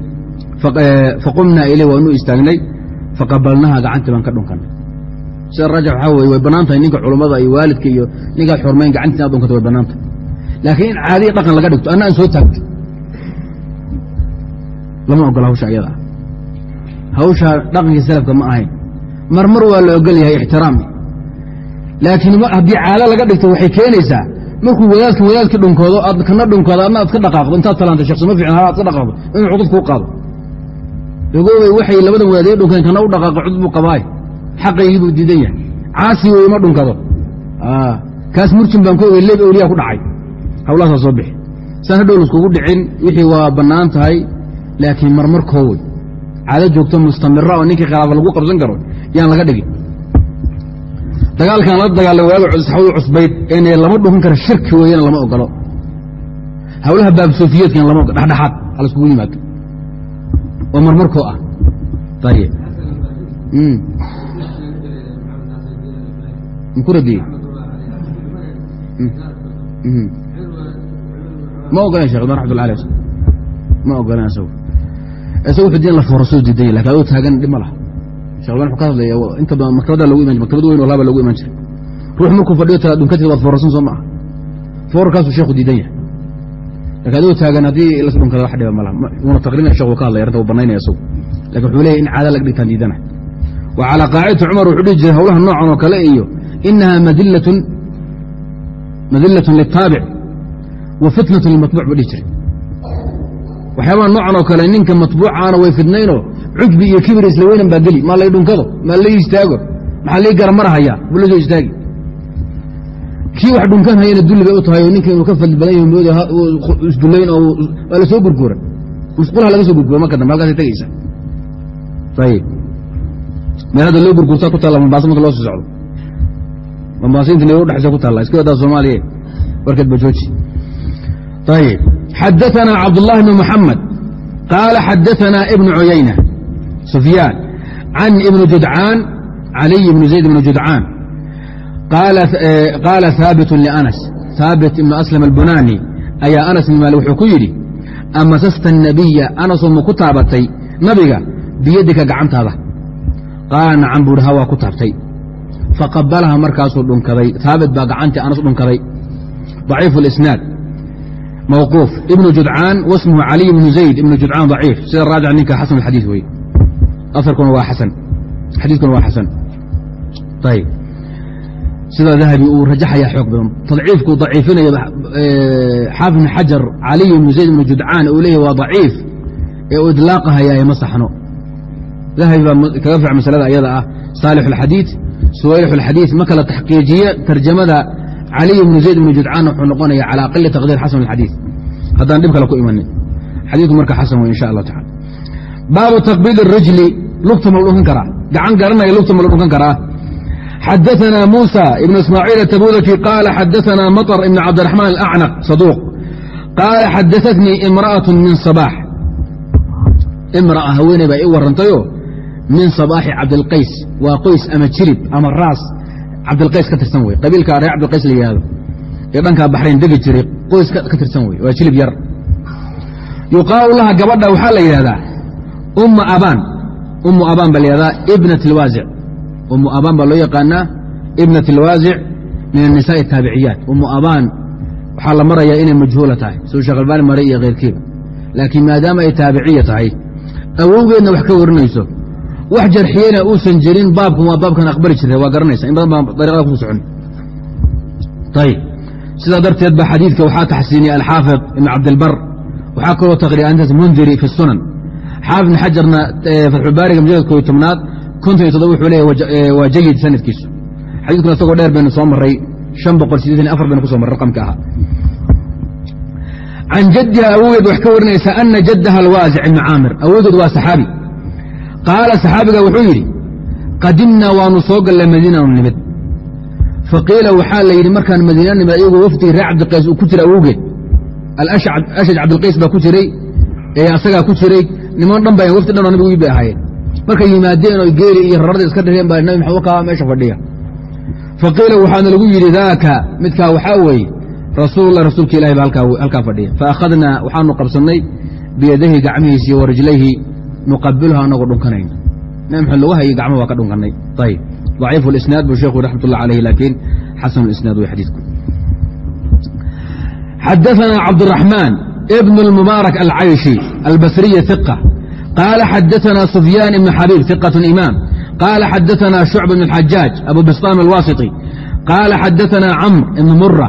faqumnaa iley waanu istaagnay faqabalnaha gacantii baan ka dhunkanay sida rajax waxaa weye way bannaan tahay ninka culummada iyo waalidka iyo ninkaad xurmayn gacantii inaad dhunkato way bannaan tahay laakiin in caadiya dhaqan laga dhigto anna aan soo taagto lama ogola hawsha ayada ah hawsha dhaqankii salafka ma ahayn marmar waa la ogol yahay ixtiraam laakiin haddii caalo laga dhigto waxay keenaysaa markuu wadaadka wadaadka dhunkoodo aad kana dhunkoodo adna aad ka dhaqaaqdo intaad talaanta sheekh ma fiicna aad ka dhaqaaqdo inuu cudud kuu qaado. Ogoobay waxay labadan wadaadee dhunkeen kana u dhaqaaqo cudud buu qabaay xaqaygii diidan yahay. Caasi wey ma dhunkado. Kaas murjin baan ku leeb awliya ku dhacay. Hawlahaasaa soo bixi. Saan hadhow laiskugu dhicin wixii waa bannaan tahay laakiin marmarkoo wey caado joogto mustamira oo ninkii khilaafa lagu qabsan karo yaan laga dhigin dagaalkan la dagaalay waaga saxwadu cusbayd een lama dhufin karo shirki weeyana lama ogolo hawlaha baabsofiyeedkan lama dhexdhexaad hala iskugu yimaado. Oo marmarkoo ah. Ayib ku radiyey ma ogolan shekh iban raxmatullah alay ma ogolan isagu isagu wuxuu diin la foorasoo diiday laakiin adoo taagan dhib ma laha iban wuxuu ka hadlaya inta badan maktabada logu iman maktabad weyn walaaba logu iman jiray. Ruux markuu fadhiyo tala dhunkatid waad foorarsan soo ma aha foorarkaasuu sheekhu diidan yahay. Lakin adoo taagan haddii las dhunkada wax dhiba ma laha. Wuuna taqriiban shekhu ka hadlaya arrinta uu banaynaya isagu. Lakin wuxuu leeyahy in caada laga dhigtaan diidana wa calaa qaacidati cumar wuxuu dhihi jiray hawlaha noocan oo kale iyo inaha madilatun madilatun litaabic wa fitnatun limatbuuc buu dhihi jiray. Waxyaabaha noocan oo kale ninka matbuucaana way fidnaynoo cujbi iyo kibir isla weynan baa geli maa lay dhunkado maa lay istaago maxaa lay garamarahayaa buu la soo istaagi kii wax dhunkan hayana dulli bay u tahay oo ninka inuu ka fadli badan yaho mooda isdullayn oo waa la soo gurguura musqulaha laga soo gurguura marka dambe halkaasay tegaysa ayib meel hadda loo gurgurtaa ku taalla mambaasa marka loo sii socdo mambaasa inta nairobi dhexaysa ku taalla iska wadaa soomaaliya warkeed ba jooji ayib xadaثna cabdالlahi bn mحamed qaala xadaثna ibn cuyayna sufyaan can ibn judcaan caliy bn zayd bn judcaan qaala haabitu lanas haabit ibn aslam albunani ayaa anas bn maali wuxuu ku yidhi amasasta الnabiya anasoo ma ku taabatay nabiga biyadika gacantaada qaala nacan buuhi ha waa ku taabtay faqabalaha markaasuu dhunkaday haabit baa gacantii anas dhunkaday ضaciif اlisnaad mawquuf ibnu judcaan wasmuhu caliy ibnu zayd ibnu judcaan daciif sida raajic ninka xasan alxadiid wey aarkuna waa xasan xadiidkuna waa xasan ayb sida dahabi uu rajaxaya xoog badan tadciifku daciifinaya xaafid ibn xajar caliy ibnu zayd ibnu judcaan uu leeyahy waa daciif ee uu idlaaqahayaaye ma saxno dahabi baa kaga fiic masalada ayada ah saalix alxadiid suwaylix alxadiid ma kala taxqiijiye tarjamada caliy bnu zayd bnu judcaan wuxuu noqonaya calى aqali taqdiir xasan اxadiiث haddaan dhib kale ku imanin xadiiku marka xasan wey insha allah taala baabu taqbiid الrijli lugta ma la dhunkan karaa gacan garanaya lugta ma la dhunkan karaa xadaثna muسى ibn ismaaciil atabudaki qaala xadaثna maطr ibn cabdiraxmaan alacnaq saduuq qaala xadaثatnii imra'aة min صabaax imra'a haweeney baa ii warantayo min sabaaxi cabdilqays waa qoys ama jirib ama raas cabdilqays ka tirsan wey qabiilka reer cabdilqays la yihahdo ee dhankaa baxrayn degi jiray qoys ka tirsan wey waa jilib yar yuqaalu laha gabadha waxaa la yidhahdaa umma abaan ummu abaan baa la yihahdaa ibnat alwaasic ummu abaan baa loo yaqaanaa ibnat alwaasic min annisaai ataabiciyaat ummu abaan waxaa la marayaa inay majhuula tahay. Suu sheekh maray iyo keyrkiiba laakiin maadaama ay taabiciya tahay awowgeedna wax ka warinayso. Wax jarxiyena uusan jirin baabkan waa baabkan aqbali jira waa garanaysa. In badan baan dariiqada ku socon. Ayib sidaa darteed ba xadiidka waxaa taxsiiniyey alxaafid ibn cabdilbar. Waxaa kaloo taqriya antas mundiri fi sunan xaafid ibn xajarna fatxubaariga mujalad kooyo tobnaad konton iyo toddoba wuxuu leeyahy waa jayid sanadkiisu. Xadiidkuna isagoo dheer baynu soo maray shan boqol sideetan afar baynu ku so marray raqamka ahaa. Can jaddiha awogeed wax ka warinaysa ana jaddaha alwaasic ibni caamir awogeed waa saxaabi. Qaala saxaabiga wuxuu yidhi qadimnaa waanu soo gallay madiinanu nimid. Faqiila waxaa la yidhi markaan madiina nimid ayagoo wafdigii reer cabdiqays uu ku jira awowgeed alashaj cabdilqays baa ku jiray ee asagaa ku jiray niman dhan ba wafti dhan nabig ba ahaayeen markay yimaadeen oo geeri iyo rarada iska dhigeen baa nabi maxamed ka meesha fadhiya. Fa qiila waxaana lagu yidhi daaka midkaa waxaa weeye rasuullah rasuulka ilahi baa halkaa fadhiya. Faakhadnaa waxaanu qabsannay biyadahi gacmihiisi wa rijlayhi nuqabiluha anagoo dhunkanayna nabi maxamed lagu hayay gacmo waa ka dhunkannay. Ayb daciifu lisnaad buu sheekhu raxmat ullah alayh laakiin xasanu lisnaad wey xadiidku. Xadaanaa cabdiraxmaan ibn اlmubaarak alcayشhi albasriyi ثiqة qaala xadaثna sufyaan ibn xabiib ثiqaة imaam qaala xadaثna شhucb bn الxajaaج abu bisطam alwasiطi qaala xadaثna camr ibn murة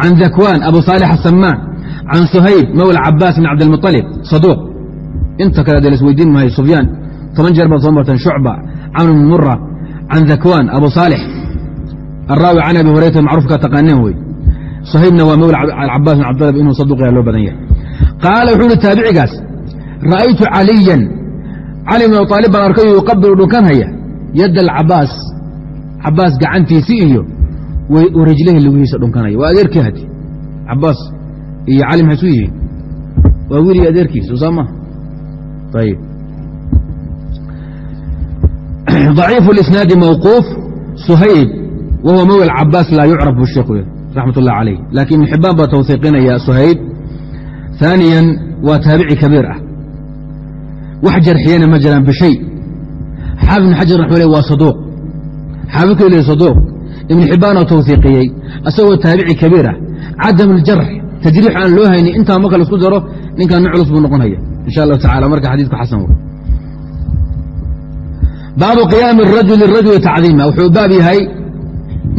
can dakwaan abu saalix asamaan can suhayb mawla cabaas bn cabdilmuطalib saduuq inta kale dee lasweydiin maayo sufyaan toban jeer baad soo marteen shucba camr bn mura can dakwaan abu saalix araawi can abi hurayrata macruufka taqaaneen wey suhaybna waa mawla cabaas bn cabdilib inuu saduuq yaa loo badan yahay. Qaala wuxuu ihi taabicigaas ra'aytu caliyan cali bn abi baan arkay yuqabilu dhunkanhaya yadda alcabaas cabaas gacantiisii iyo rajlahi lugihiisa dhunkanaya waa adeerkii hadi cabaas iyo cali maxay su yihiin? Waa wiil iyo adeerkiis soo maha ضaciifu اlisnaadi mawquuf suhayb wa huwa mawla cabaas laa yucraf bu sheekhu raxmat ullah calayh laakiin ibn xibaan baa tawhiiqinaya suhayb ثaaniya waa taabici kabiir ah. Wax jarxiyana ma jiraan bishay xaafid ibn xajar raxma waa saduuq. Xaafidku l saduuq. Ibn xibaan oo tawhiiqiyey asagoo taabici kabiir ah. Cadam aljarx tajriix aan loo haynin intaa marka la isku daro ninkan nin culus buu noqonaya. Insha allahu tacala marka xadiidku xasan w baabu qiyaami rajuli rajuli tacdiima wuxuu baab yahay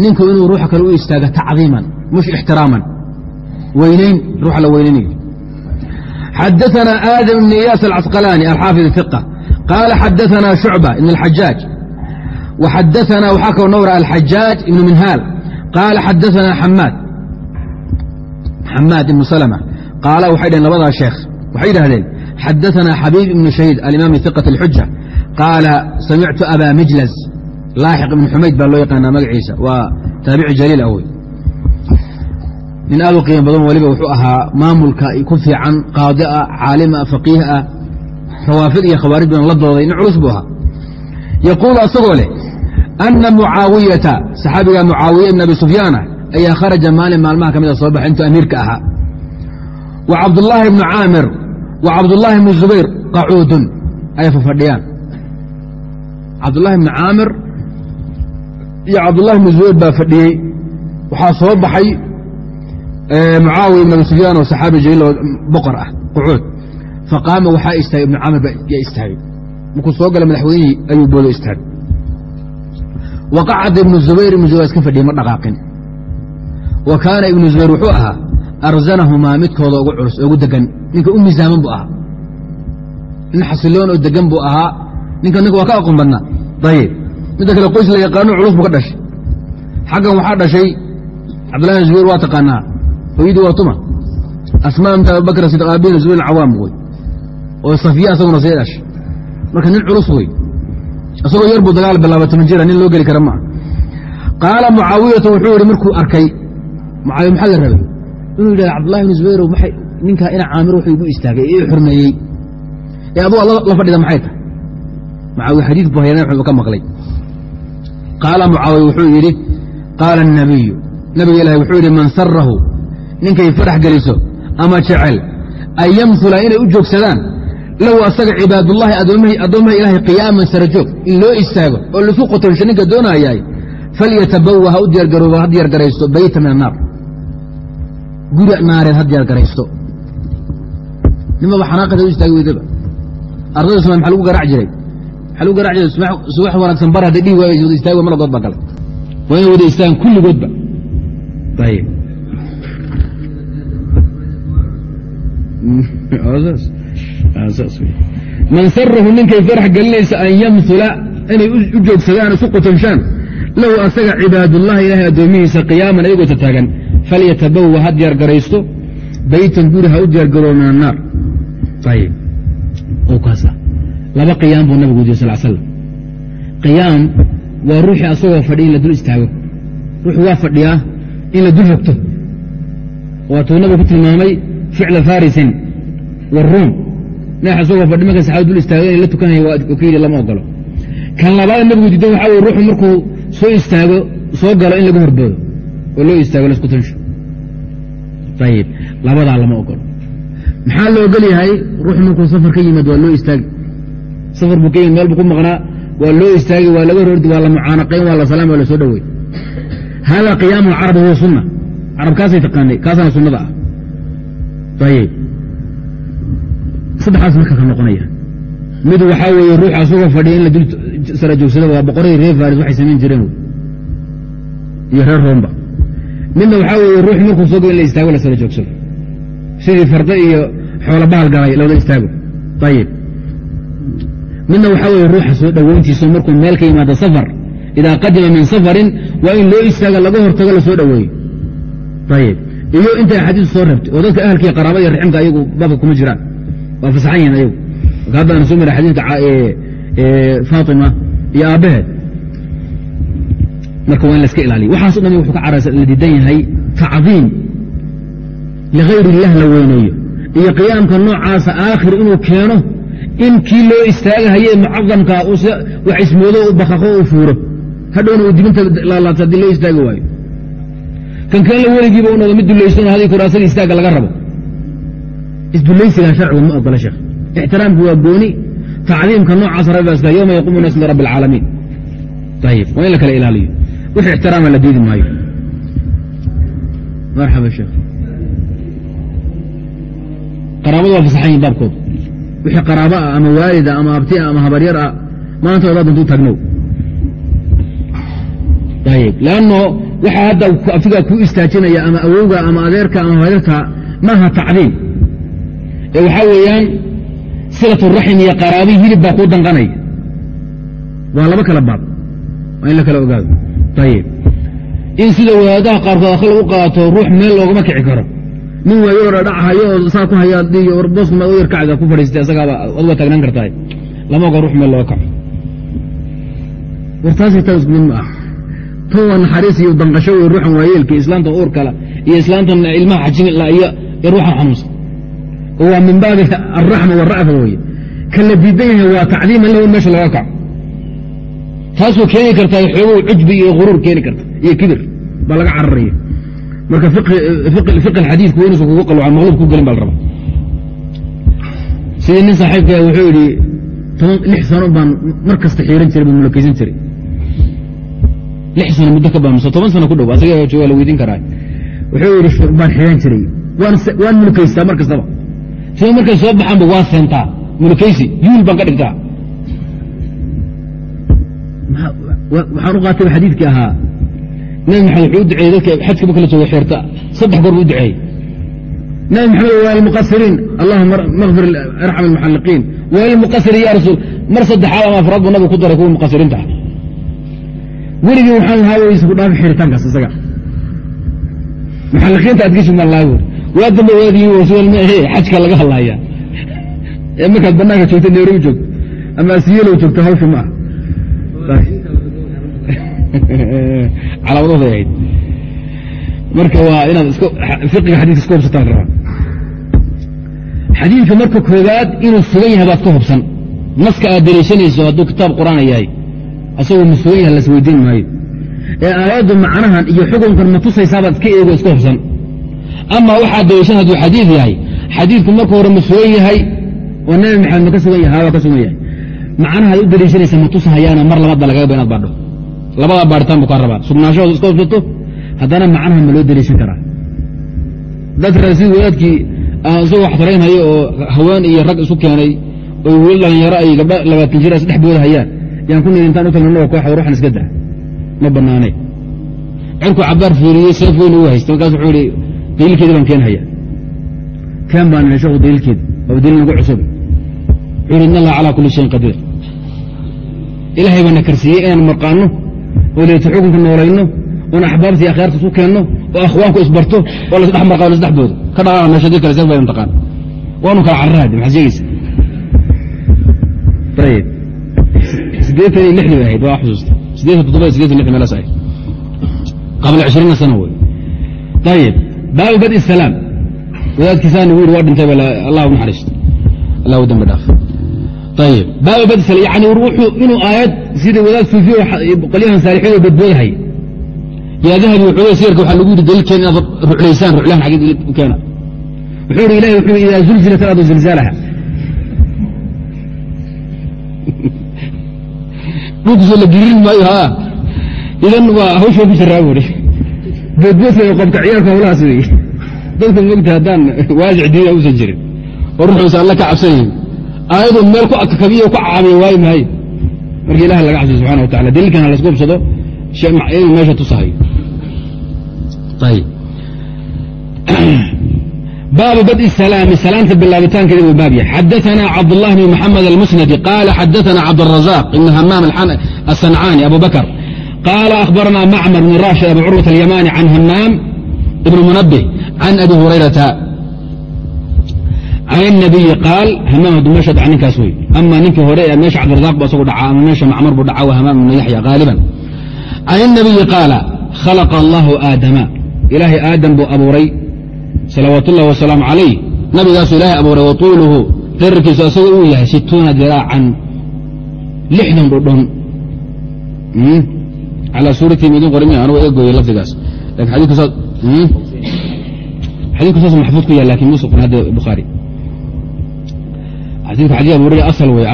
ninku inuu ruuxa kale u istaaga tacdiiman mush ixtiraaman weynayn ruuxa la weynaynayo xadaثna aadam ibn iyaas alcasqalaani alxaafid iqa qaala xadaثna shucba ibn اlxajaaj وxadaثna waxaa kaloo nowra alxajaaج ibn minhaal qaala xadaثna xamaad xamaad ibnu slmة qaala waxay dhaheen labadaa sheekh waxay yidhahdeen xadaثna xabiib ibn shahiid alimaam iqaة اlxuja qaala samictu aba mijlaz laaxiq ibn xumayd baa loo yaqaanaa magaciisa. Waa taabici jaliil awey nin aad u qiimo badan weliba wuxuu ahaa maamulka ku fiican qaadi ah caalima faqiih ah rawaafid iyo khawaarij badan la dooday. Nin culus buu ahaa. Yaquulu asagoo leh ana mucaawiyata saxaabiga mucaawiya ibn abi sufyaana ayaa kharaja maalin maalmaha ka mida soo baxay intuu amiirka ahaa. Wa cabdullaahi ibnu caamir wa cabdullaahi ibnu zubayr qacuudun ay fafadhiyaan. Cabdullahi ibnu caamir iyo cabdullahi ibnu zubayr baa fadhiyey. Waxaa soo baxay mucaawiya ibn abi sufyaan oo saxaabi jaliil boqor ah qucuud. Faqaama waxaa istaagay ibnu caamir yaa istaagay. Markuu soo gala madaxweynihii ayuu boodo istaagay. Waqacada ibnu zubayr ibnu zubayr iska fadhiyey ma dhaqaaqin. Wa kaana ibnu zubayr wuxuu ahaa arzanahumaa midkooda ugu culus ugu degan ninka u miisaaman buu ahaa. Nin xasiloon oo degan buu ahaa. Ninka ninka waa ka aqoon badnaa. Ayib midda kale qoys la yaqaano culus buu ka dhashay. Xaggan waxaa dhashay cabdullahi bin zubayr waa taqaanaa. Hooyadii waa tuma. Asmaa abubakr sidiq aabina zubayr cawaam wey oo safiya asaguna sii dhashay? Marka nin culus wey isagoo yar dagaal bilaaba toban jira nin loo geli kara maa qaala mucaawiyatu wuxuu yihi markuu arkay mucaawiya maxaa la rabay? Inuu yidhahda cabdullahi bn zubayr ninkaa ina caamir wuxuu igu istaagay ee xurmeeyey. Ee aduu la fadhida maxay tahay? Mucaawiya xadiid buu hayana wuxuu ka maqlay qaala mucaawiya wuxuu yidhi qaala الnabiyu nabiga ilahi wuxuu yidhi man sarahu ninkay farax geliso ama jecel an yamhula inay u joogsadaan? Lahu asaga cibaadullahi addoommaha ilaahay qiyaaman sarajoog in loo istaago oo laisu qotonsho ninka doonayaay falyatabawa ha u diyaargarooba ha diyaargaraysto bayta min annaar guri naareed ha diyaargaraysto nimaba xanaaqada u istaagi weydaba? Ardayda suma maxa lagu garac jiray garac jiray subax wanaagsan bar hadday dhihi waayo wada istaagi mala dood galay waa inay wada istaagaan kulligoodba man sarahu ninkay farax gelinaysa an yamula inay u joogsadaan isu qotonshaan lahu asaga cibaadullahi ilahay addoomihiisa qiyaaman ayagoo tataagan falyatabawa ha diyaargaraysto baytan guri ha u diyaargaroo min annaar laba qiyaam buu nabigu udiye sal slam qiyaam waa ruuxii asagoo fadhiya in la dul istaago. Ruuxu waa fadhiyaa in la dul hogto. Waatuu nabigu ku tilmaamay ficla farisin waruum neex asagoo fadhi marka saxaaba dul istaago inay la tukanaya waa yidhi lama ogolo kan labaad nabigu diidan waxaa weye ruuxu markuu soo istaago soo galo in laga horboodo oo loo istaago lasku tansho ayib labadaa lama ogolo maxaa la ogol yahay? Ruuxu markuu safar ka yimaad waa loo istaagi safar buu ka meel buu ku maqnaa waa loo istaagi waa laga horordi waa la mucaanaqayn waa la salaam waa la soo dhowey hada qiyaamu alcarab huwa sunna. Carabkaasay taqaanay kaasana sunnada ah. Ayib saddexaas marka ka noqonaya mid waxaa weeye ruux asagoo fadhiya in la dul sara joogsada waa boqoradii reer faris waxay samayn jireen iyo reer roomba. Midna waxaa weeye ruux markuu soo galo in la istaago lasala joogsado. Sidii farda iyo xoola bahal galay lawada istaago. Ayib midna waxaa weeye ruuxa soo dhoweyntiiso markuu meel ka yimaado safar idaa qadima min safarin waa in loo istaaga laga hortago la soo dhoweeyo ayib iyo intay axaadiisu soo reebtay oo dadka ahalkii qaraabada iyo raximka ayagu baabka kuma jiraan. Waa fasaxan yihiin ayagu. Marka hadda aan soo mara xadiidka faatima iyo aabbaheed marka waa in la iska ilaaliya waxaaso dhan wuxuu ka carasa la diidan yahay tacdiim ligayr illah la weyneeyo. Iyo qiyaamka noocaasa aakhir inuu keeno in kii loo istaagahaye mucadamkaa wax ismoodo bakaqo u fuuro. Hadhowna uu dibinta laalaabta haddii loo istaagi waayo. Kan kalena weligiiba u noqdo mid dulaysan haddii kuraasada istaagga laga rabo. Isdulaysigaa sharcigu ma ogola sheekh. Ixtiraamku waa gooni tacdiimka noocaas rabbaska yowma yaquumu naas lirabbi alcaalamiin ayib waa in la kala ilaaliyo. Wix ixtiraama la diidi maayo. Marxaba sheekh. Qaraabadu waa fasaxan yihiin baabkooda wixii qaraabo ah ama waalida ama abti ah ama habaryar ah maanta odaa dantuu taagnow ayib leanno waxaa hadda afigaa kuu istaajinaya ama awowga ama adeerka ama habaryarka maaha tacdiim ee waxaa weeyaan silat raxim iyo qaraabi hilib baa kuu danqanaya. Waa laba kala baab. Waa in la kala ogaado. Ayib in sida wadaadaha qaarkood akh lagu qaato ruux meel loogama kici karo nin waayo dhadhachayo oo saa ku hayaa boosma yar kacga ku fadhiistay asagaaba adwa taagnaan kartaa lama oga ruux meel looga kaco war taasi taa isku mid ma ah. Tan waa naxariis iyo danqasho wey ruuxan waayeelka islaanta uur kale iyo islaantan ilmaha xajinla iyo ruuxan xanuunsan. Oo waa min baabi alraxma warafa weye ka la diidan yahay waa tacdiiman in meesha looga kaco. Taasoo keeni kartaa xoogow cujbi iyo quruur keeni karta iyo kibir baa laga cararaya marka fiq xadiidku weynuusan kugu qaloocan maqlub ku gelin baa la rabaa. Sidii nin saaxiibka wuxuu yidhi lix sano baan mar kasta xiiran jiray baan mulakaysan jiray. Lix sano muddo ka baa mise toban sano ku dhow asaga jooga la weydiin karaa. Wuxuu yidhi baan xiiran jiray. Waan mulkaystaa mar kastaba. Sida markay soo baxaanba waa seentaa mulkaysi yuul baan ka dhigtaa. Waxaan u qaatayba xadiidkii ahaa nabi maxamed wuxuu u duceeyey dadka xajka marka la joogo xeerta. Saddex goor buu u duceeyey. Nabi maxamed waa lilmuqasiriin allahuma makfir arxam almuxalliqiin. Waa lilmuqasiriin ya rasuul. Mar saddexaad ama afraad buu nabigu ku daray kuwa muqasiriinta ah weligii waxaan ahaa weysa ku dhaafi xiritaankaas isaga. Muxalliqiinta adkiisu maan laa weri waa dambe waadii rasuul maahe xajka laga hadlaaya ee markaad banaanka joogto nairobi joogto ama asiyelow joogto hawsha ma ah calaamadooday ahayd. Marka waa inaad fiqiga xadidka iska hubsataan rabaa xadiidka marka koowaad inuu sugan yahay baad ka hubsan. Naska aad daliishanayso hadduu kitaab qur'aana yahay asagoo ma sugan yahay las weydiin maayo. Ee aayaddu macnahan iyo xukunkan ma tusaysabaad iska eego iska hubsan. Ama waxaad daliishan hadduu xadiid yahay xadiidku marka hore ma sugan yahay oo nabi maxamed ma ka sugan yahay waa ka sugan yahay. Macnahaad u daliishanaysa ma tusahayaana mar labaad ba lagaga ba inaad baadho labadaa baaritaan buu kaa rabaa. Sugnaanshahooda iska hubsato haddana macnaha ma loo daliishan karaa. Dad raasi wadaadkii isagoo wax oo haween iyo rag isu keenay oo weli dhalinyaro ay gabdha labaatan jir saddex booda hayaan yaan ku niri intaan u tagno koox ruuxan iska daa ma banaanay cirku cabaar fiiriyey seef weyn ugu haysta markaas wuxuu ihi daliilkeedi baan keen haya keen baan sheekhu daliilkeedi waa daliil nagu cusub. Wuxuu ihi in allah calaa kulli shayin qadiir. Ilaahay baana karsiiyey inaan marqaanno oo leeto xukunka noolayno oon axbaabtii akhyaarta isu keenno oo akhwaanku isbarto oo lasdhex marqaano isdhexdooda. Ka dhaqaaqa meesha dii kale seef baydan taqaan. Waanu kala cararaade maxaad sheegaysa ayib siddeetan iyo lixdii bay ahayd waa xusuusta. Siddeetan toddoba siddeetan lixdii meelaas ahayd qabla cishriina sana wey. Ayib baabu badi salaam. Wadaadkiisaani yidhi waa dhintay allah u naxariisto allah u dambi dhaaf badi salaam yani inuu aayad sidii wadaad suufiyo qolyahan saalixyadu badboodahay yaa dahabi wuxuu sirka waxaa lagu yidhi daliilkeena inaad ruclaysaan ruclahan xaggeed u keena wuxuu yidhi ilahi wuxuu idaa zulzilat alardu zilzaalaha dhulkusoo la girin maayo haa idan waa hawsha ku jiraa buuri boodboodka iyo qobka ciyaarka hawlahaas weeye dadka mogta haddaan waasic diina uusan jirin oo ruuxuusa alla ka cabsanayn aayaduu meel ku akakabiyo ku cacabiyo waayi maayo marka ilahi laga cabsay subxana wa tacala daliilkan ha lasku hubsado inuu meesha tusahayo ayb baabu badi salaami salaamta bilaabitaankeeda buu baab yahay xadaana cabdالlah bn mxamed almusnadi qaala xadaana cabdالrazaq ibn hamaam aلsancaani abu bakr qaala akhbarana macmar bn rashid abu curwat alyamani can hamaam ibn munabih can abi hurayrata can الnabiyi qaal hamaam haduu meesha dhaca ninkaas wey ama ninkii hore ee meesha cabdirazaq bu isagu dhaca ama meesha macmar buu dhaca wa hamaam ibn yaxya haaliban can الnabiyi qaala khalaqa allahu aadama ilaahay aadam buu abuuray salawaat ullahi wasalaamu calayh nabigaasu ilaahay abuuray wa tuuluhu dherarkiisu asagoo uu yahay situuna diraacan lixdan dhudhon calaa suuratihi midin qormi anugu eegooye lafdigaas lakin xadiku saas xadiku saas maxfuud ku yahay lakin muuse qoran hadda bukhaari xadiku xadii abu hurayra asal wey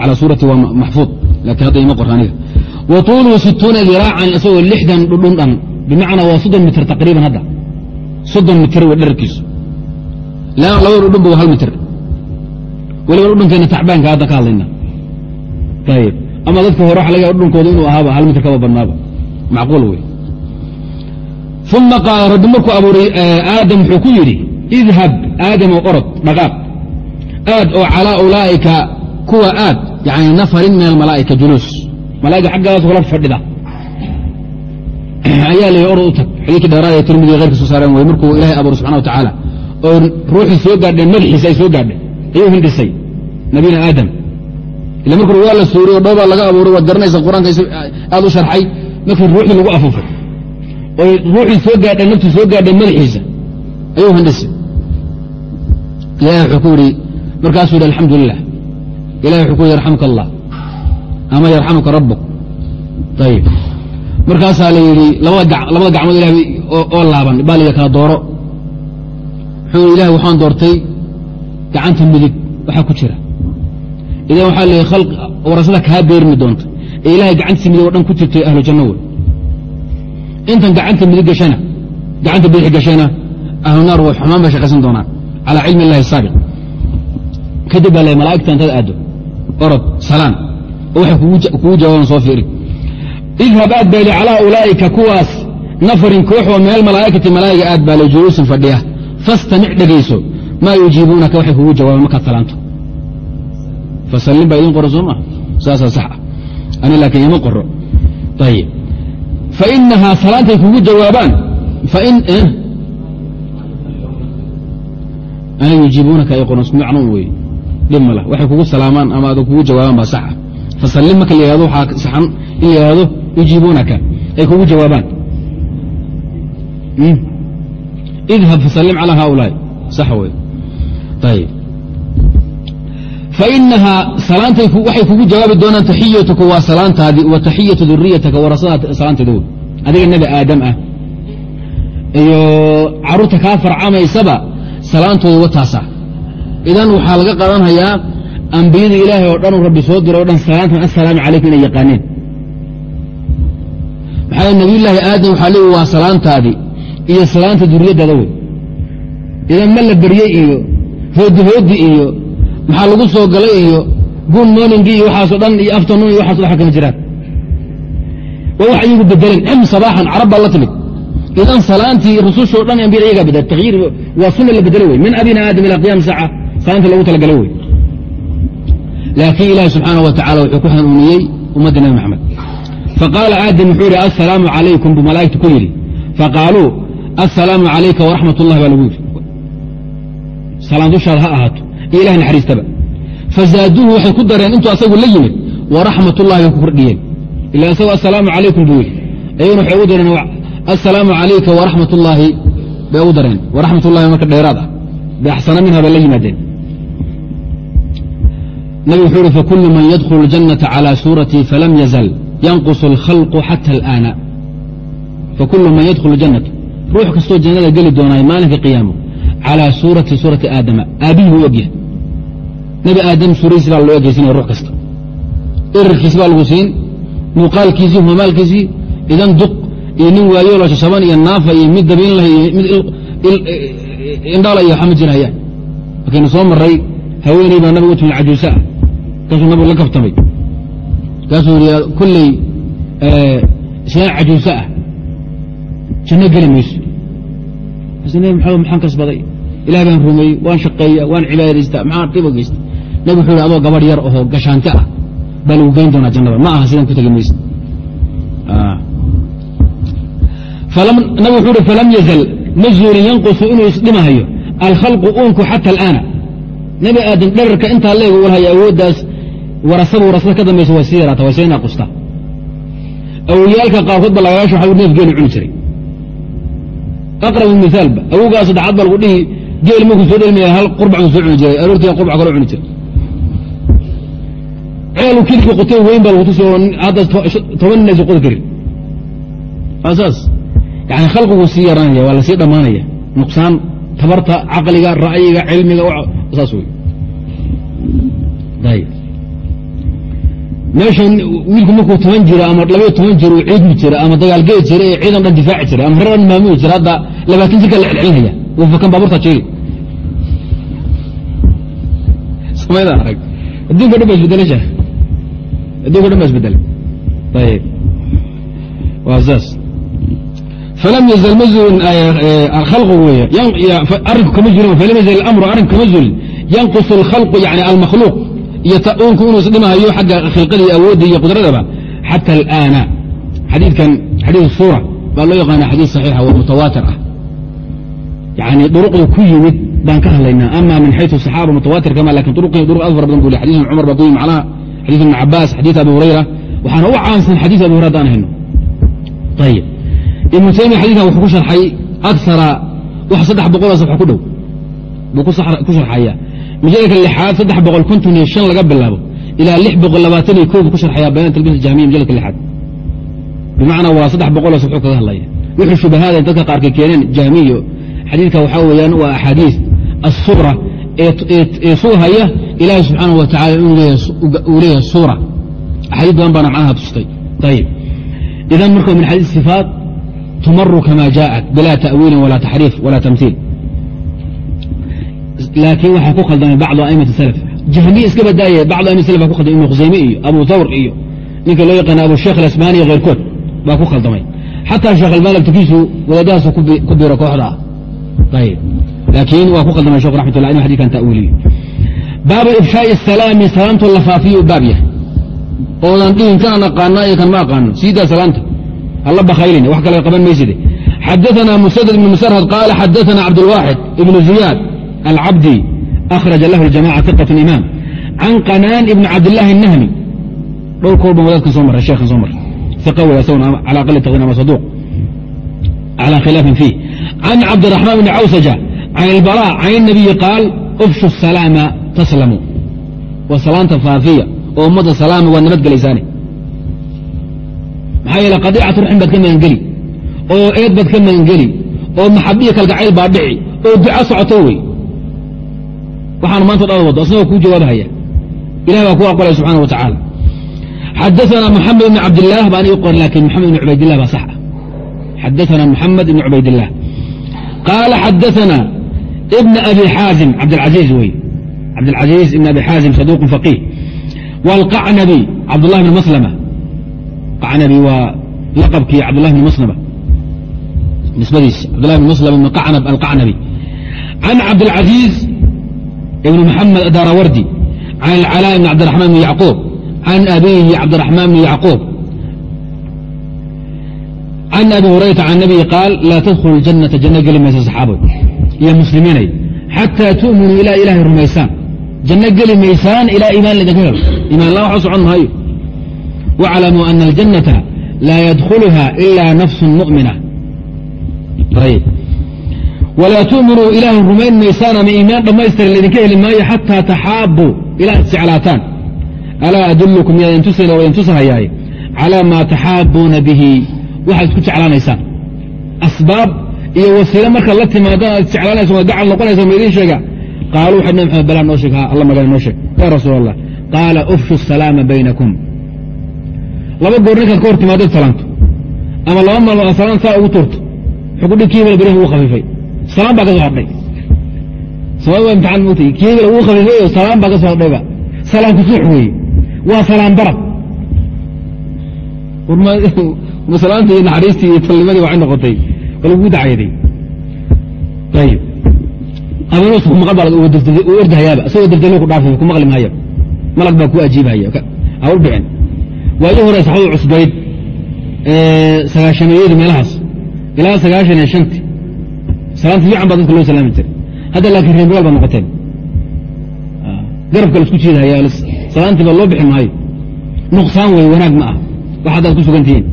calaa suurati waa maxfuud laakiin hadda ima qor aniga wa tuuluhu situuna diraacan isagoo lixdan dhudhun dhan bimacnaa waa soddon mitir taqriiban hadda. Soddon mitir w dherarkiisu. Leanna labada dhudhun ba waa hal mitir. Weliba dhudhunkeena tacbaanka hadda ka hadlayna. Ayib ama dadka hore waxa laga dhudhunkooda inuu ahaaba hal mitir kaba badnaaba. Macquul wey uma qaala rabbi markuu abuuray aadam wuxuu ku yidhi idhab aadamow orod dhaqaaq aad oo calaa ulaa'ika kuwa aad yani nafarin min almalaa'ika juluus. Malaa'iga xaggaas kula fadhida. Ayaa la orod u tag. Xadiikii dheeraada tirmidi herka soo saareen way markuu ilahay abuur subxana wa tacaala oo ruuxii soo gaadheen madaxiisa ay soo gaadheen ayuu hindhisay nabiyina aadam. Ila markuu waa la suuriy o dhoobaa laga abuuray waad garanaysa qur'aanka aad u sharxay markii ruuxii lagu afuufay. Oy ruuxii soo gaadheen naftii soo gaadheen madaxiisa ayuu hindhisay. Ilahay wuxuu ku yidhi markaasuu yidhi alxamdu lilah ilahay wuxuu ku yidhi yarxamuka allah ama yarxamuka rabbuk. Ayib markaasaa la yidhi labada gacmood ilah oo laaban baa la kala dooro. Wuxuu ilahay waxaan doortay gacanta midig waxaa ku jira. Idan waxaa yidhi warasada kaa beermi doonta ee ilahay gacantiisa midig oo dhan ku jirtay ahlu janno wey intan gacanta midig gashana gacanta bidix gashana ahlu naar way xumaan bay shaqaysan doonaan calaa cilmi illahi saabiq kadib baa la malaa'igta intaad aaddo orod salaan. Oo waxay kugu jawaaban soo fiiri. Idhab aad baa li calaa ulaa'ika kuwaas nafarin koox oo meel malaa'ikati malaa'iga aad baa la juluusin fadhiya. Fastamic dhegayso maa yujiibuunaka waxay kugu jawaaban markaad salaanto. Fasallim baa idin qoro soo maa saasaa sax ah. Ani laakiin ima qoro ayib fainahaa salaantay kugu jawaabaan ana yujiibuunaka ay qoran isku macnuun dhib ma lah waxay kugu salaamaan ama ada kugu jawaabaan baa sax ah fasallim marka la yihahdo waxaa saxan. In la yihahdo yujiibuunaka ay kugu jawaabaan. Idhab fasallim calى haulaai sax wey ayib fainahaa waxay kugu jawaabi doonaan taxiyatuka waa salaantaadii wa taxiyatu duriyataka warasada salaanteeda wey adiga nebi aadam ah. Iyo carruurta kaa farcamaysaba salaantooda wataasa idan waxaa laga qaadanhayaa ambiyada ilaahay oo dhan rabbi soo diray o dhan salaantan assalaamu calaykum inay yaqaaneen maxaa nabiyullaahi aadam waxaa leeyi waa salaantaadii iyo salaanta duriyaddaada wey idan ma la beryey iyo hoodi hoodi iyo maxaa lagu soo galay iyo good morningi iyo waxaasoo dhan iyo afternoon iyo waxaas waxa kama jiraan. Waa wax iyagu bedeleen im sabaaxan carab baa la timid. Idan salaantii rusushoo dhan ambiyada iyagaa bedel takyiir waa sunna la bedelo wey min abina aadam ila qiyam saaca salaanta loogu talagalay wey. Laakiin ilaahi subxaana wa tacala wuxuu ku hanuuniyey ummadda nebi maxamed. Faqaala aadam wuxuu yidhi assalaamu calaykum buu malaa'igtu ku yidhi. Faqaaluu assalaamu calayka waraxmat ullahi baa lagu yidhi. Salaan dushaada ha ahaato. Iyo ilahay naxariistaba fazaaduuhu waxay ku dareen intuu asagu la yimid waraxmat ullahi bay ku kordhiyeen. Ila isagoo assalaamu calaykum buu yidhi. Ayaguna waxay ugu dareen assalaamu calayka waraxmat ullaahi bay ugu dareen. Waraxmat ullahi marka dheeraad ah. Biaxsana minha bay la yimaadeen nabig wuxuu uhi fakulu man yadkhulu اljannata calى suuratii falam yazal yanqus اlkhalqu xata اlآana fakulu man yadkhulu jannata ruux kastoo jannada geli doonaay maalinka qiyaamo calىa suurati suurati aadama aabbihi buu ogyahay nebi aadam suuradiisi baa loo egeysinaya ruux kasta erarkiisi baa lagu siin muuqaalkiisii humaalkiisii idan duq iyo nin waayoolo shashaban iyo naafa iyo mid dabiinlah iyo mid indhaala iyo waxama jirhayaan markaynu soo maray haweeney baa nabigu u timid cajuuse ah markaasuu nabigu la kaftamay markaasuu yidhi kulley islaan cajuuse ah. Janno geli mayso. Nebi maxamed maxaan kasbaday ilaah baan rumeeyey waan shaqeeya waan cibaadaystaa maxaan dhibo geysta nebi wuxuu yhi adoo gabadh yar oho gashaante ah baa lagu geyn doonaa jannada. Ma aha sidaan ku tegi maysa nabi wuxuu uhi falam yazal ma zuulin yanqusu inuu isdhimahayo alkhalqu uunku xata alaana. Nebi aadam dherarka intaa leeg lahay awooddaas warasaba warasada ka dambaysa waa sii yaraata waa sii naaqusta awoyaalka qaarkood ba lagayaasha waxa neef geelu cuni jiray. Aqrab mithaalba awowgaa saddexaad ba lagu dhihi geel markuu soo dhelmaya hal qurbac buu soo cuni jiray aroortii qurbac kaloo cuni jiray. Ceelu kilkii qotay weyn baa lagu tusi oo hadda toban nin aysan qodi karin. Waa saas. Yani khalqigu sii yaraanaya waa la sii dhammaanaya. Nuqsaan tabarta caqliga ra'yiga cilmiga saas wey meeshan wiilku markuu toban jiro ama labayo toban jiro ciidmi jira ama dagaalgeed jira ee ciidan dhan difaaci jira ama reer maamuli jira hadda labaatan jirka la celcelinaya wuu fakan baaburta jeegi samayda arag. Adduunka dhan ba isbedelasha adduunka dhan ba isbedelay ayb waa saas. Falam yazal ma zulin alkhalqu weeye arrinku kama zulin falam yazal amru arrinku kama zulin yanqusu alkhalqu yani almakhluuq iyo unku inuu isdhimahayo xagga khilqadii awoodda iyo qudradaba. Xata alaana xadiikan xadiid suura baa loo yaqaana xadiid saxiixa oo mutawaatir ah. Yani duruqdu ku yimid baan ka hadlaynaa ama min xayu saxaaba mutawaatir kama laakiin duruqii duruq aad fara badan bu le xadiid cumar baa ku yimi macnaha xadiid ibn cabaas xadiid abi hurayra. Waxaana u caansan xadiid abi hurayra hadaan hayno. Ayib ibnu taymiya xadiikan wuxuu ku sharxay akara wax saddex boqoloo safxo ku dhow. Buu ku sharxaya majalka lixaad saddex boqol konton iyo shan laga bilaabo? Ilaa lix boqol labaatan iyo kow buu ku sharxaya bayaan talbiis jahmiya majalka lixaad. Bimacnaa waa saddex boqoloo safxo kaga hadlaya. Wixii shubahaada dadka qaarkay keeneen jahmiyo xadiidka waxaa weeyaan waa axaadiis. Assuura ee sughaya ilaahi subxaanahu wa tacala uu leeyahay suura. Axaadiis badan baana macnaha tustay ayib idan marka min xadiis sifaat tumaru kama jaءat bila ta'wiilin wala taxriif wala tamhiil laakiin waxaa ku khaldamay bacdu aimati salaf jahmiye iska badaaye bacdu aimati salaf ku khaldamay ibnu khusayme iyo abu thawr iyo ninka loo yaqaana abusheekh alasmaaniya keyrkood baa ku khaldamay xataa sheekh almaan laftikiisu wadaadahaasu ku biro kooxda ah ayb laakiin waa ku khaldamay shekhu raxmat lah inu xadidkan ta'wiiliyo baabu ifshaa'i salaami salaamtoo lafaafiyu baab yahay oodan dhihin kanaan aqaana iyo kan ma aqaano siidaa salaamta halla bakhaylin wax kale qaban mayside xadaanaa musadad ibn musarhad qaala xadaana cabdulwaaxid ibnu ziyaad alcabdi akhraja lahu اljamaca iqaة imaam can qanaan ibn cabdالlahi الnahmi dhowr koorban wadaadkan soo maray sheekhan soo maray iqa wey asaguna calى aqali taqdiin ama saduuq calى khilaafin fiih can cabdالرaحmaan bni cawsaja can اlbarا can الnabiyi qaal ufshu الsalaama taslamu waa salaanta faafiya oo ummadda salaama waad nabad gelaysaane maxaa yeele qadiicatu raxim baad ka magangeli oo eed baad ka magangeli oo maxabiya kalgacayl baa dhici oo duca socoto wey waxaanu maanta dhal wado asagoo kuu jawaabahaya ilah baa ku aqbalaya subxana watacaala xadaana maxamed ibn cabdilah baan ii qoran laakiin maxamed ibn cubaydilah baa sax ah. Xadaana maxamed ibn cubaydilah qaala xadaana ibna abi xaazim cabdilcaiiz wey. Cabdilcaiiz ibn abi xaazim saduuq faqiih. Walqacnabi cabdulahi bn maslama. Qacnabi waa laqabkii cabdulahi bn maslama. Nisbadiisa cabdulahi bn maslama ibn qacnab alqacnabi. Can cabdilcaiiz ibn maxamed adarawardi can اlcalaa ibn cabdiraxmaan bn yacquub can abihi cabdiraxmaan bn yacquub. Can abi hurayrata can nabiyi qaal laa tadkhulu اljannata janno geli maysa saxaabad iyo muslimiinay xataa tu'minuu ilaa ilahay rumaysaan. Janno geli maysaan ilaa iimaan laydinka helo. Iimaan la waxu socon maayo. Waclamuu ana aljannata laa yadkhuluha ila nafsu mu'mina walaa tu'minuu ilaahay rumayn maysaan ama iimaan dhammaystira laydinka heli maayo xataa taxaabuu ilaa isjeclaataan alaa adullukum yaadin tusayna waa idin tusahayaaye calaa maa taxaabuuna bihi waxaad isku jeclaanaysaan asbaab iyo wasiilo markaad la timaadaan aad isjeclaanaysa waa gacal noqonaysa ma idiin sheega qaaluu waxay nabi maxamed balaa noo sheeg ha alla magana noo sheeg yaa rasuul allah qaala ufshu salaama baynakum laba goor ninkaad ka hor timaadad salaamto ama laba maalmood aad salaan saa ugu tuurto xugudhi kiibala beriha ugu khafiifay salaam baa ka soo hadhay. Soomali waa imtixaan mugtay kiibala ugu khafiifay oo salaam baa ka soo hadhayba salaam kusuux weeye waa salaam barab. Ma salaamtii iyo naxariistii iyo talnimadii waxay noqotay. Waa lagu dacyaday ayib abenuus ku maqal baa u ordahayaaba isagoo daldalo ku dhaafay ku maqli maayo. Malag baa ku ajiibahaya ha u dhicin waayii hore saxbadu cusbayd sagaashameeyadu meelahaas. Ilaa sagaashan iyo shanti salaanta fiican baa dadka loo salaami jiray hadda laakiin reergaal baa noqoteen garabka laisku jiidahaya salaantii baa loo bixi maayo nuqsaan wey wanaag ma ah wax haddaad ku sugan tihiin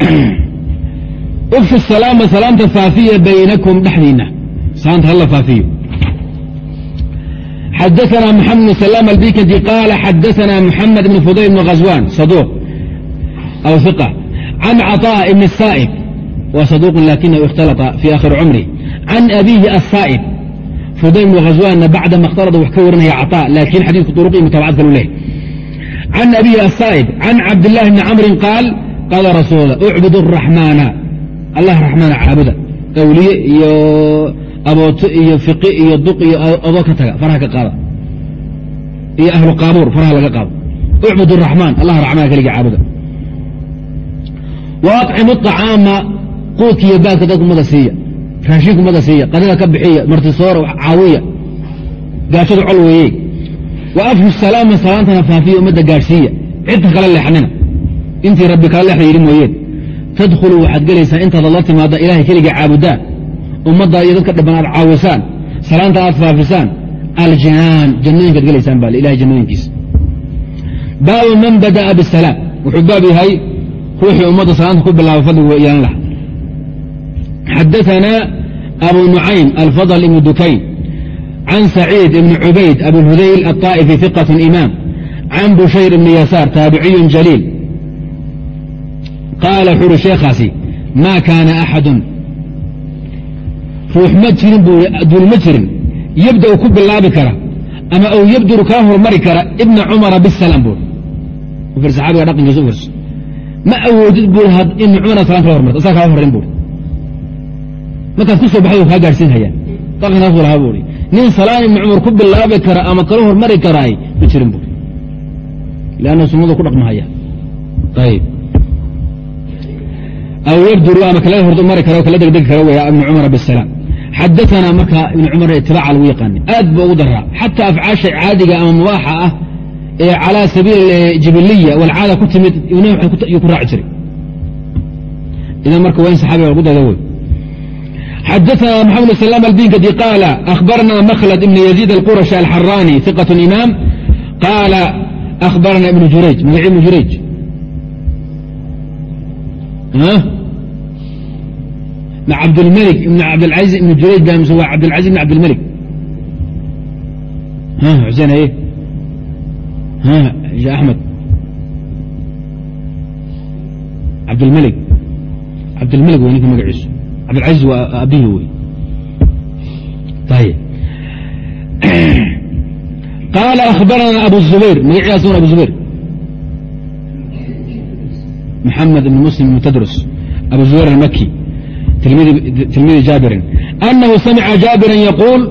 ufshu salaama salaamta faafiya baynakum dhexdiinna salaanta hala faafiyo xadaثna mxamed بن سلام الbikdi qاl xadaثna mحamed بن fudayl بن غزوان صدوq أو ثقة عن cطاء بن الsائب wa صدوq lakinhu اkhtalطa في akhir cmrه عan أbيهi الsائب fudayl بن غزوانna bacdama اkhtalطa wax ka warinaya cطاء lakin xadiiku طرqi mutaabacad kalu leh عan أbيهi الsائب عan cabdاللahi بن cمri qاal qاla rasuul اcbud الرaحmاna allah raxmaana caabuda awliye iyo abooto iyo fiqi iyo duq iyo odo ka taga faraha ka qaada iyo ahlu qaabuur faraha laga qaado ucbud الraxmaan allah raxmaana keliga caabuda wa aطcimu الطacaama quudkiiyo baadka dadku mada siiya raashinku mada siiya qadada ka bixiya martisoora caawiya gaashada col weeye wa afshu salaama salaantana faafiya ummadda gaadhsiiya. Cidka kala leexnina. Intii rabbi kala leexda yidhi mooyeen tadkhulu waxaad gelaysaa intaad la timaada ilahay keliga caabudaa ummadda iyo dadka dhaban aad caawisaan salaanta aad faafisaan aljinaan jannooyinkaad gelaysaan baa ilahay jannooyinkiisa. Baabu man bada'a bisalaam. Wuxuu baab yahay ruuxii ummadda salaanta ku bilaaba fadligu yeelan laha xadaثana abu nucaym alfadl ibn dukayn can saciid ibn cubayd abuhudayl aلطaa'ifi ثiqaة imaam can bushayr ibn yasaar taabiciyu jaliil qaala wuxuu uhi sheekhaasi maa kaana axadun ruux ma jirin buu adduun ma jirin yabda'u ku bilaabi kara ama ou yabduru kaa hormari kara ibna cumara bisalaam buui u fir saxaabiga dhaqankiisa u firso ma awoodid buu ibna cumara salam kala hormarta asaa kaa horrayn buui markaad ku soo baxay kaa gaadhsiin hayaa dhaqankaasuu lahaa buui nin salaan cumar ku bilaabi kara ama kala hormari karaay ma jirin buui leanna sunnadu ku dhaqmahaya. Ayb aw yabduru ama kala hormari kara kala degdegi kara weya ibna cumara bisalaam xadaana markaa ibn cumar itibaaca lagu yaqaana aad ba ugu daraa xataa afcaasha caadiga ama mubaaxa ah ee calaa sabiil jibiliya walcaada ku timid yuu ku raaci jiray. Idan marka waa in saxaabiga lagu dayda wey xadaثna mxamed بn سlاm albnkdi qaala ahbarna mkhlد ibn yaزيid اlquraشhi alxarani iqaة imaam qaala ahbarna ibn jurayj magaci ibn jurayj cabdlmlik ibn cabdاlcaز ibn jurayj ba mise waa cabdاlcaز ibn cabdاlmlik xuseen haye axmed cabdاlmlik cabdاlmlik way ninka magaciisu cabdilcaiz waa aabbihi wey qaala akhbarana abu zubayr magaciidaas abu zubayr. Maxamed ibn muslim ibn tadrus abu zubayr almaki tilmidi jaabirin. Anahu samica jaabiran yaquul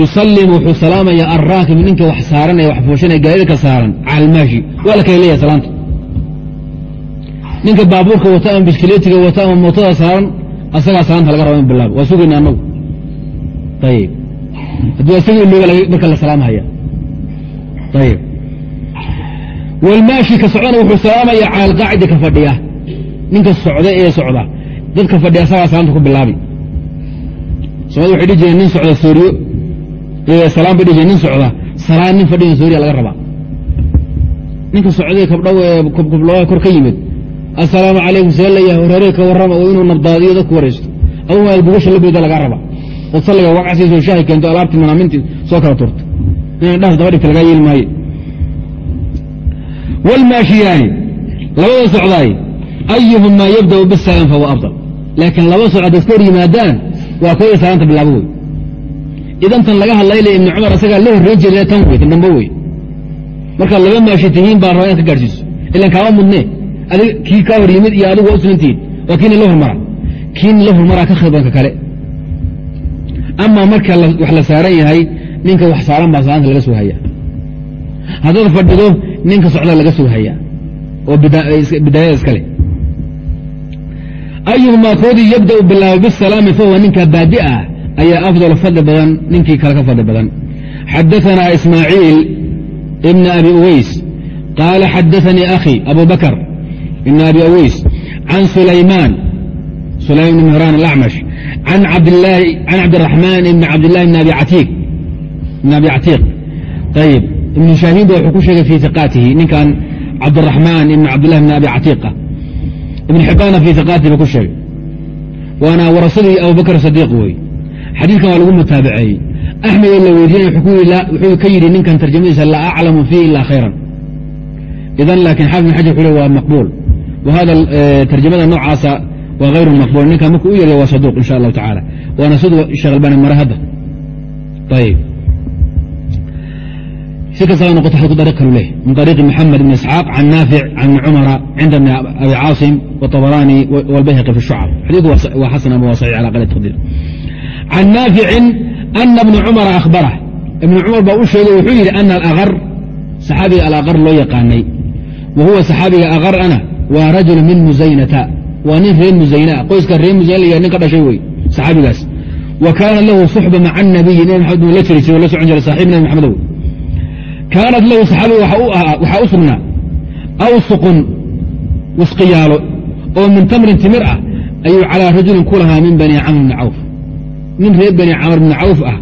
yusalim wuxuu salaamaya alraakib ninka wax saaranaya wax fuushanaya gaadida saaran cala waa la kala salaanta. Ninka baabuurka wata ama biskileetiga wata ama mootada saaran asagaa salaanta laga raba in bilaabo waa sugayna anagu ayib hadduu asagii looga marka la salaamhaya ayib walmaashi ka socdana wuxuu salaamaya cala alqaacidi ka fadhiya ninka socda ee socda dadka fadhiya asagaa salaanta ku bilaabi soomaalida waxay dhihi jireen nin socda sooriyo salaan bay dhihi jireen nin socda salaan nin fadhiyan sooriya laga rabaa ninka socday kabdhow ee kublooa kor ka yimid assalaamu calaykum see layahay horeerey ka warrama oo inuu nabdaadiyo dadku waraysto aad bugasha la lagaa rabaa ood salliga waqacsiiso shaahi keento alaabtii manaamintii soo kala turto. Inaan dhaaf daba dhigta lagaa yeeli maayo wlmaashiyaani labada socdaay ayuhumaa yabda'u bisalaam fahuwa afdal. Laakiin laba socod hor yimaadaan waa kooda salaanta bilaabo wey idan tan laga hadlayla ibni cumar asagaa la horreyn jira tan wey tan dambe wey markaad laba maashi tihiin baa rabaa inaad ka gaadhsiiso. Ilan kaama mudnee kii kaa hor yimid iyo adigu waa waa kiina la hormara kiin la hormaraa ka khaybanka kale. Amaa marka wax la saaran yahay ninka wax saaran baa salaanta laga soo hayaa. Haddaad fadhido ninka socda laga soo hayaa. Oo bidaayada iska leh ayuhumaa koodii yabda'u bilaaba bisalaami fahuwa ninka baadi ah ayaa afdal fadli badan ninkii kale ka fadli badan. Xadaثana ismaaciil ibn abi uways qaala xadaثanii akhi abu bakr ibn abi uways can sulaymaan sulaym bn mihran alacmash can cabdiraxmaan ibn cabdillahi bn abi catiiq catiiq ayib ibn shaahiin ba wuxuu ku sheegay fii iqaatihi ninkan cabdiraxmaan ibn cabdillahi bn abi catiiqa ibn xibbaanna fii iqaatihi ba ku sheegay. Waana warasadii abubakr sadiiq wey xadiidkan waa lagu mutaabaceeyey axmed oo la weydiinay wuxuu ka yidhi ninkan tarjamadiisa laa aclamu fiihi ila khayran. Idan laakiin xaafid bin xajar wuxuu le waa maqbuul wahada tarjamada noocaasa waa hayr maqbuul ninkaa markuu u yarya waa saduuq insha allahu tacaala waana siduu sheekh albani mara hadda ayb si kastaba noqota xadku dariiq kalu leeyahy min ariiqi moxamed bn isxaaq can naafic can cumara cinda bni abi caasim watabaraani walbayhaqi fi shucab xadiiku waa xasan ama waa saxiix ala aqal taqdiir can naaficin ana bna cumara ahbarah ibna cumar baa u sheegay wuxuu yidhi ana alaqar saxaabiga alaqar loo yaqaanay wa huwa saxaabiga aqarana waa rajul min musaynata waa nin reer musayna qoyska reer musayna nin ka dhashay wey saxaabigaas. Wa kaana lahu suxba maca anabiyi nabi maxamed la jiri jiro la socon jiray saaxiib nabi maxamedow kaanat lahu saxaabiga waxaa u sugnaa. Awsuqun wasqiyaalo oo min tamrin timir ah ayuu calaa rajulin ku lahaa min bani camr bni cawf. Nin reer bani camr bni cawf ah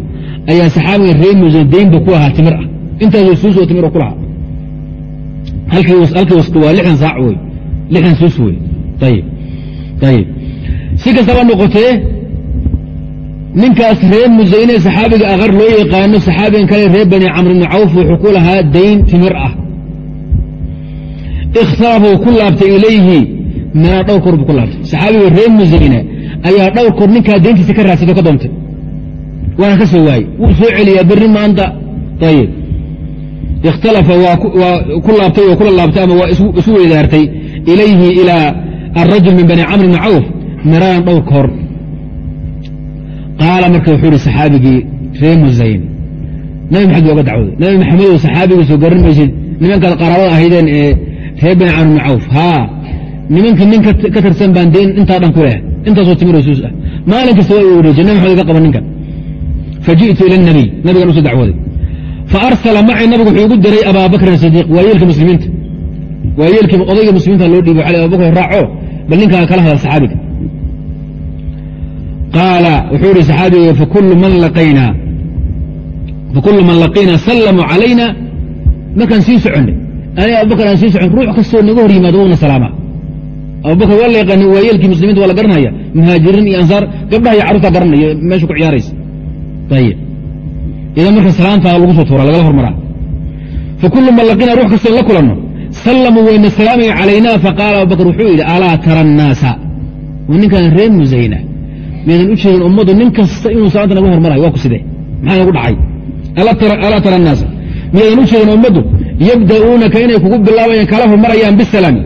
ayaa saxaabiga reer musan daynba ku lahaa timir ah. Intaasoo suusoo timir ku lahaa. Halkii wasqi waa lixdan saac wey lixdan suus wey si kastaba noqotee ninkaas reer musayne saxaabiga akar loo yaqaano saxaabigan kale reer bani camr bni cawf wuxuu ku lahaa dayn timir ah. Ikhtalafuu ku laabtay ilayhi meelaa dhowr kor buu ku laabtay. Saxaabiga reer musayne ayaa dhowr kor ninkaa dayntiisa ka raadsato ka doontay. Waana ka soo waayey wuu soo celiyaa berri maanta. Ayib ikhtalafa waa ku laabtay oo kula laabtay ama waa isu weydaartay ilayhi ilaa arajul min bani camr bni cawf miraan dhowr koor qaala marka wuxuu ihi saxaabigii reer musayn nabi maxamed waa dacwooday nabi maxamedow saxaabigiisoo garan maysid nimankaad qaraabada ahaydeen ee reer bani camr bni cawf haa nimankii nin ka tirsan baan deen intaa dhan ku leh intaasoo timiroo suus ah maalin kasta waa i wareejiye nabi maxamed iga qaba ninkan faji'tu ila nabiy nabigan u soo dacwooday faarsala macii nabigu wuxuu igu diray abaa bakrin sidiiq waa yeelka muslimiinta waa yeelkii odayga muslimiinta loo dhiibay xali abubakr raaco bal ninkaa kala hadal saxaabiga? Qaala wuxuu ihi saxaabiga fakulu man laqiina sallamuu calayna markaan sii soconnay aniga abubakar aan sii socon ruux kastoo naga hor yimaado wuna salaama. Abubakar waa la yaqaani waa yeelkii muslimiinta waa la garanaya muhaajiriin iyo ansaar gabdhaha iyo carruurtaa garanaya meesha ku ciyaaraysa. Ayib idan marka salaantaa lagu soo tuura lagala hormaraa. Fakulu man laqiina ruux kastoo la kulanno sallamuu wayna salaamaya calaynaa faqaala abubakar wuxuu yidhi alaa tara annaasa? Waa ninkaan reer musayna miyaydan u jeedin ummaddu nin kasta inuu salaanta naga hormarayo waa ku sidee? Maxaa nagu dhacay? Alaa tara annaasa? Miyaydan u jeedin ummaddu yabda'uunaka inay kugu bilaabayaan kala hormarayaan bisalaami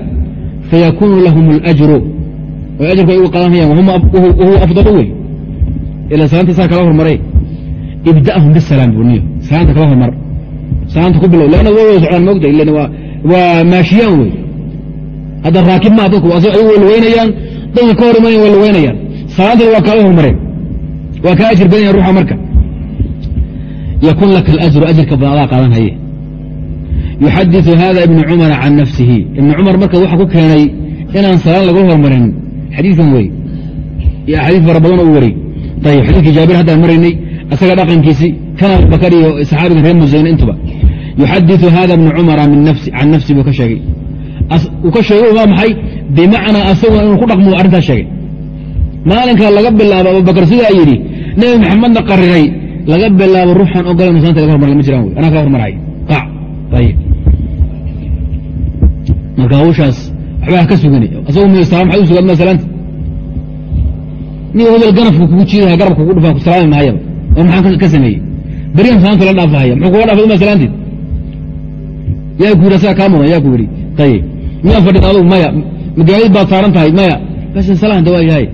fayakuunu lahum alajru. Way ajarku ay uga qaadanayaan wahuwa afdalu wey. Ila salaanta saa kala hormaray. Ibda'hum bisalaam buniyo salaanta kala hormar. Salaanta ku bilow. Leanna waa wada socdaan moogta ilan waa maashiyaan wey hadda raakib maa dadku ayagu waa lugeynayaan dadka ka hor imanaya waa lugeynayaan salaantana waa kala hormareen. Waa kaa ajir badanya ruuxa marka. Yakun laka alajru ajirka badan adaa qaadan haye. Yuxadiثu hada ibnu cumara can nafsihi. Ibnu cumar marka waxa ku keenay inaan salaan laga hormarin. Xadiikan wey iyo axaadiis fara badan u wariy ayib xadiiskii jaabir haddaan maraynay isaga dhaqankiisi kan abubakar iyo saxaabigan reer musayne intuba yuxadiثu hada ibnu cumara can nafsi buu ka sheegay uu ka sheegay waa maxay bimacnaa asaguna inuu ku dhaqmo arrintaas sheegay maalinka laga bilaabo abubakar sidaa yidhi nebi maxamedna qariray laga bilaabo ruuxaan ogolan salaanta laga hormar ma jiraan wey anaa qac ayib marka hawshaas waxbaa ka sugani asagu mi salaam maxay u sugaad ma salaanta nin hebel ganafku kugu jiidaya garabka kugu dhufaa ku salaami maayaba oo maxaan ka sameeyey beriyan salaanta la dhaafahaya muxuu kuga dhaafay ma salaantid yaa ku yidhi asaga kaa mudan yaa ku yidhi ayib miyaa fadhin adugu maya magaadid baad saaran tahay maya bas salaanta waa yahay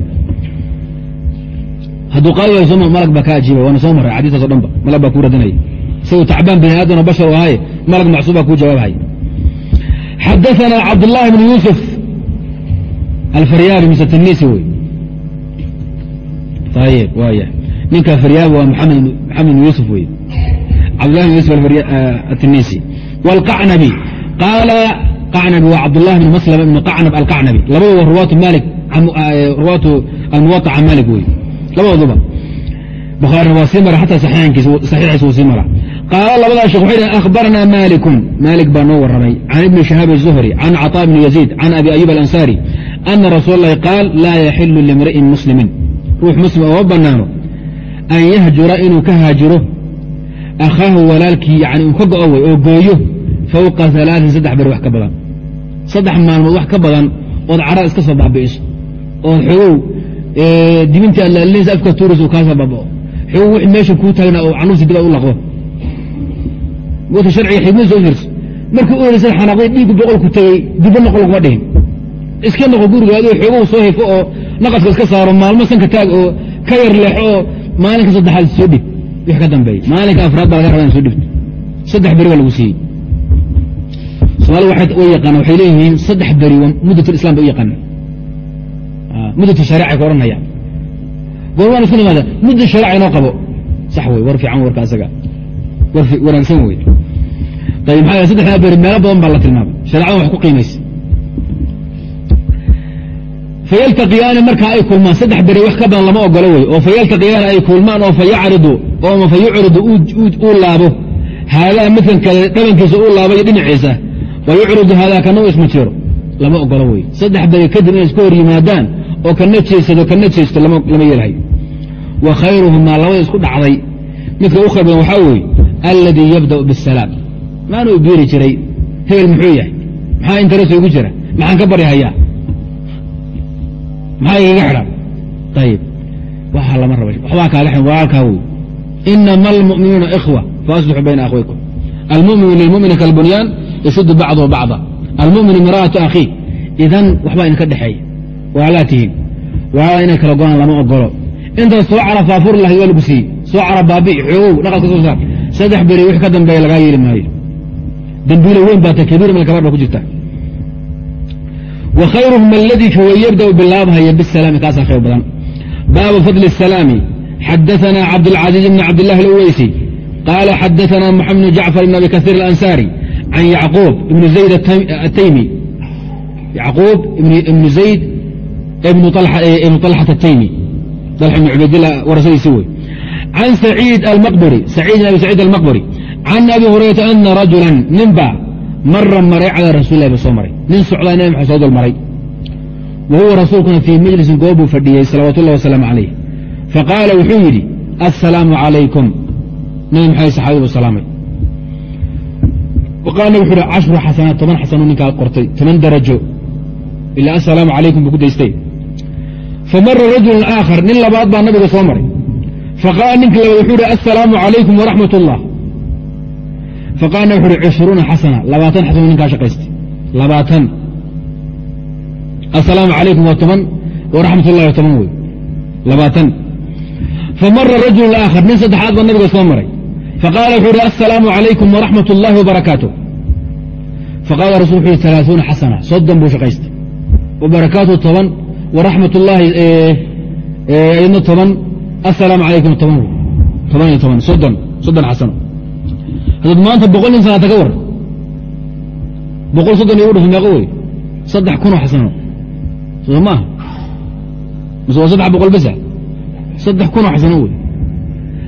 hadduu qaadi waayo sooma malag baa ka ajiibay waana soo maray xadiistaas o dhan ba malag baa kuu radinaya isagoo tacbaan bini aadamna bashar u ahaaye malag macsuum baa kuu jawaabhay xadaثana cabdالlahi bn yuusuf alfaryaari mise tinisi wey ayb waaya ninka faryaabi waa maxamed maxamed bn yuusuf wey cabdullah bn yuusuf atinisi wاlqacnabi qaala qacnabi waa cabdullah bn maslm ibn qacnab alqacnabi labada waa ruwaatu malik ruwaatu almuwaطaca malik wey labadooduba bukhaarina waa sii mara xataa saxiixiisa uu sii mara qaala labadaa shekh waxay dhaheen akhbaranaa maalikun maalik baa noo warramay can ibni shahaab الzuhri can caطaa bni yaziid can abi ayub alansaari ana rasuul اllahi qaal laa yaxilu limri'in muslimin ruux muslim ooma bannaano an yahjura inuu ka haajiro akhaahu walaalkii yani uu ka go'o wey oo gooyo fowqa alaain saddex beri wax ka badan saddex maalmood wax ka badan ood cara iska soo baabi'iso ood xogow dibintii allaalisa afka tuuraysa kaa soo baabao xogow wixii meesha kuu taagnaa oo canuursi dib ad u laqdo wata sharciga xigmadiisa u fiirso markii u xanaaqday dhiiggu boqolku tegey dibba noqo laguma dhihin iska noqo guriga adoo xoogow soo hifo oo naqaska iska saaro maalmo sanka taag oo ka yar leexo oo maalinka saddexaad soo dhig wix ka dambeeya. Maalinka afraad baa laga raba in soo dhigto. Saddex beri baa lagu siiyey. Soomaalida way yaqaana waxay leeyihiin saddex beri waa muddat islam bay u yaqaana muddatu shariica ka odhanaya goormaan isku nimaada mudda shariica inoo qabo. Sax wey war fiican warka asaga. War wanaagsan wey ayib maxaa saddexdaa beri meelo badan baa la tilmaamay. Shareecada wax ku qiimaysa fayaltaqiyaani markaa ay kulmaan saddex beri wax ka badan lama ogolo wey oo fayaltaqiyaani ay kulmaan oo fayacridu oo fa yucridu uu laabo. Haadaa midkan kale dhabankiisa uu laabayo dhinaciisa wa yucridu haadaa kana u isma jiro. Lama ogolo wey saddex beri kadib inay iska hor yimaadaan oo kana jeesado kana jeesto lama yeelhayo wa khayruhumaa labada isku dhacday. Midka u khayr badan waxaa weeye alladii yabda'u biاsalaam maanuu biiri jiray. Hebel muxuu yahay? Maxaa intereso igu jira? Maxaan ka bari hayaa? Maxaa igaga xidhan? Ayib waxaa lama raba. Waxbaa kaaga xidhan walaalkaa wey inama almu'minuuna ikhwa faaslixuu bayna akhwaykum almuminu lilmumini kalbunyaan yashudu bacduhu bacda almuminu miraatu akhiih idan waxbaa idinka dhexeeya walaalaa tihiin walaalaa inay kala go'aan lama ogolo intaas soo cara waa lagu siiyey soo baabi xoogow dhaqaska soo saar saddex beri wix ka dambeeya lagaa yeeli maayo dembiilo weyn baa ta kabiir mil kabar ba ku jirta wa khayruhum aladii kuwa yabda'u bilaabhaya bisalaami kaasaa khayr badan baabu fadli الsalaami xadaثana cabdاlcaزiiz bn cabdillahi اlweysi qaala xadaثana moxamed bn jacfar ibn abi kasiir اlansari can yacquub ibn zayd ataymi yacquub ibn zayd ibn طalxat ataymi طalxa ibn cubaydillah warasadiisi wey can saciid almaqburi saciid bin abi saciid almaqburi can abi hurayrata ana rajula ninba mara maray calaa rasuuli lah ba soo maray nin socdaa nabi maxamed soo dul maray wa huwa rasuulkuna fii majlisin goobuu fadhiyey salawaatu ullahi wasalaamu calayh faqaala wuxuu yidhi assalaamu calaykum nabi maxamed saxaabibu salaamay qaala wuxuu hi cashru xasanaat toban xasano ninkaa qortay toban darajo ilaa assalaamu calaykum buu ku daystay famara rajulun aakhar nin labaad baa nabiga soo maray faqaala ninka labaad wuxuu hi assalaamu calaykum waraxmat ullah faqaalna wuxu uhi cishruuna xasana labaatan xasano ninkaa shaqaystay labaatan assalaamu calaykum waa toban waraxmat waa toban wey labaatan famara rajulun aakhar nin saddexaad baa nabiga soo maray faqaala wuxuu uhi assalaamu calaykum waraxmat ullahi wabarakaatu faqaala rasul wuxu uhi alaaثuuna xasana soddon buu shaqaystay wabarakaatu toban waraxmat ullaahi idna toban assalaamu calaykum toban toban iyo toban soddon soddon xasano haddaad maanta boqol nin sanaata ka war boqol soddon igu dhufo meeqo wey saddex kunoo xasano soo maaha mise waa saddex boqol besa saddex kunoo xasano wey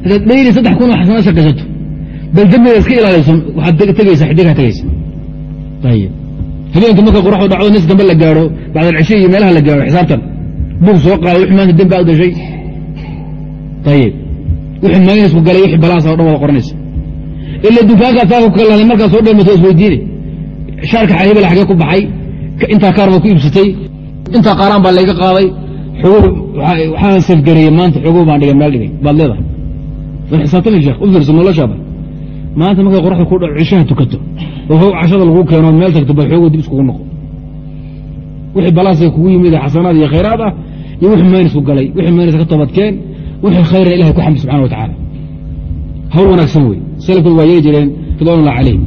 haddaad dhayli saddex kunoo xasano shaqaysato bal dembiga iska ilaalayso waxaad tegaysa xidigaa tegaysa. Ayib habeenka marka qoraxdu dhacdo nis dambe la gaadho bacdalcishe iyo meelaha la gaadho xisaabtan. Bug soo qaado wixii maanta dembi aad dashay ayib wixii maynasku galay wixii balaasa o dhan wada qoranaysa ila dukaankaa saaka kalaaday markaa soo dheemato isweydiine shaarka xahibala xagee ku baxay intaa kaar ku iibsatay intaa qaaraan baa layga qaaday xogow waxaan safgareeyey maanta xogow baan dhigay meel dhigay. Baad leedahay. Xisaabtami sheekh u fiirso noloshaaba maanta markay qoraxda ku dhaco cishaha tukato. Oo how cashada lagu keeno meel tagto bal xoogo dib iskugu noqo wixii balaasa kugu yimid xasanaad iyo khayraad ah iyo wixii maynisku galay wixii maynis ka toobadkeen wixii khayra ilahay ku xamdi subxana wa tacaala. Hawl wanaagsan wey salafkood waa yeeli jireen ridwan ullah calayhim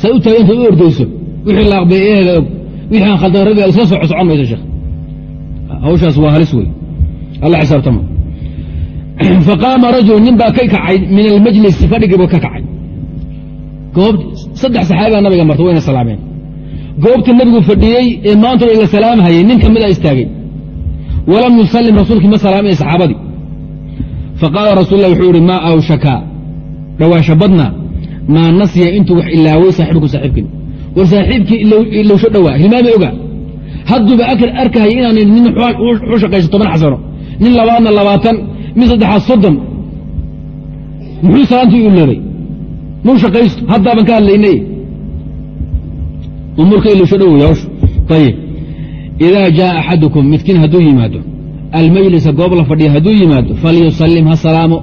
saad u taagay u ordayso. Wixii la aqbay eheeda og wixii aan khaldan soco socon mayso sheekh hawshaas waa halis wey alla xisaabtama. Faqaama rajulu nin baa ka kacay min almajlisi fadhigiibu ka kacay. Saddex saxaabibaa nabiga marta wayna salaameen. Goobta nebigu fadhiyey ee maanta la salaamhayay nin ka mida istaagay. Walam yusalim rasuulkii ma salaamaya saxaabadii. Faqaala rasul lah wuxuu ihi maa awshaka? Dhawaansha badna maa nasya intuu wax ilaaway saaxiibku saaxiibkin war saaxiibkii ilowsho dhowaa. Hilmaami oga hadduuba arkahaya inaan nin u shaqayso toban xasano nin labaadna labaatan mid saddexaad soddon. Muxuu salaantii u leebay mau shaqaysto? Haddaaban ka hadlaynay. Umuurka ilowsho dhowey hawshu ayib idaa jaa axadukum midkiin hadduu yimaado almajlisa goob la fadhiya hadduu yimaado falyusalim ha salaamo.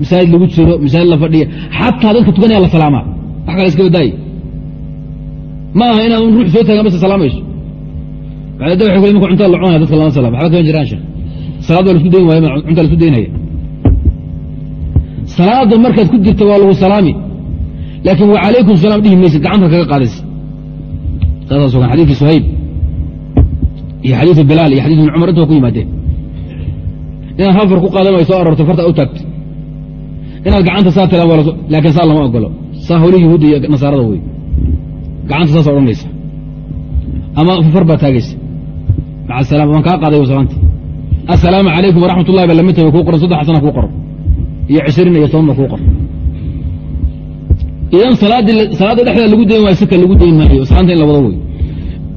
Masaajid lagu jiro masaajid la fadhiya. Xataa dadka tukanaya la salaamaa wax kale iska badaaye ma aha inaad un ruux soo taagan bas salaamayso marka cuntada la cunaya dadka lama salam waxba kama jiraan waa lasku dayn waaya cunta lasku daynaya salaada markaad ku jirta waa lagu salaami laakiin wa calaykum salaam dhihi maysid gacanta kaga qaadaysa saasaa sugan xadiidkii suhayb iyo xadiidu bilaal iyo xadiidu ibn cumar inta ku yimaadeen inaad hal far ku qaadan way soo aroortay farta u taagto inaad gacanta saa tiraa laakiin saa lama ogolo. Saa holi yahuudda iyo nasaarada wey gacanta saas odhanaysa ama far baa taagaysa waan kaa qaaday salaanti assalaamu calaykum waraxmat ullahi ba la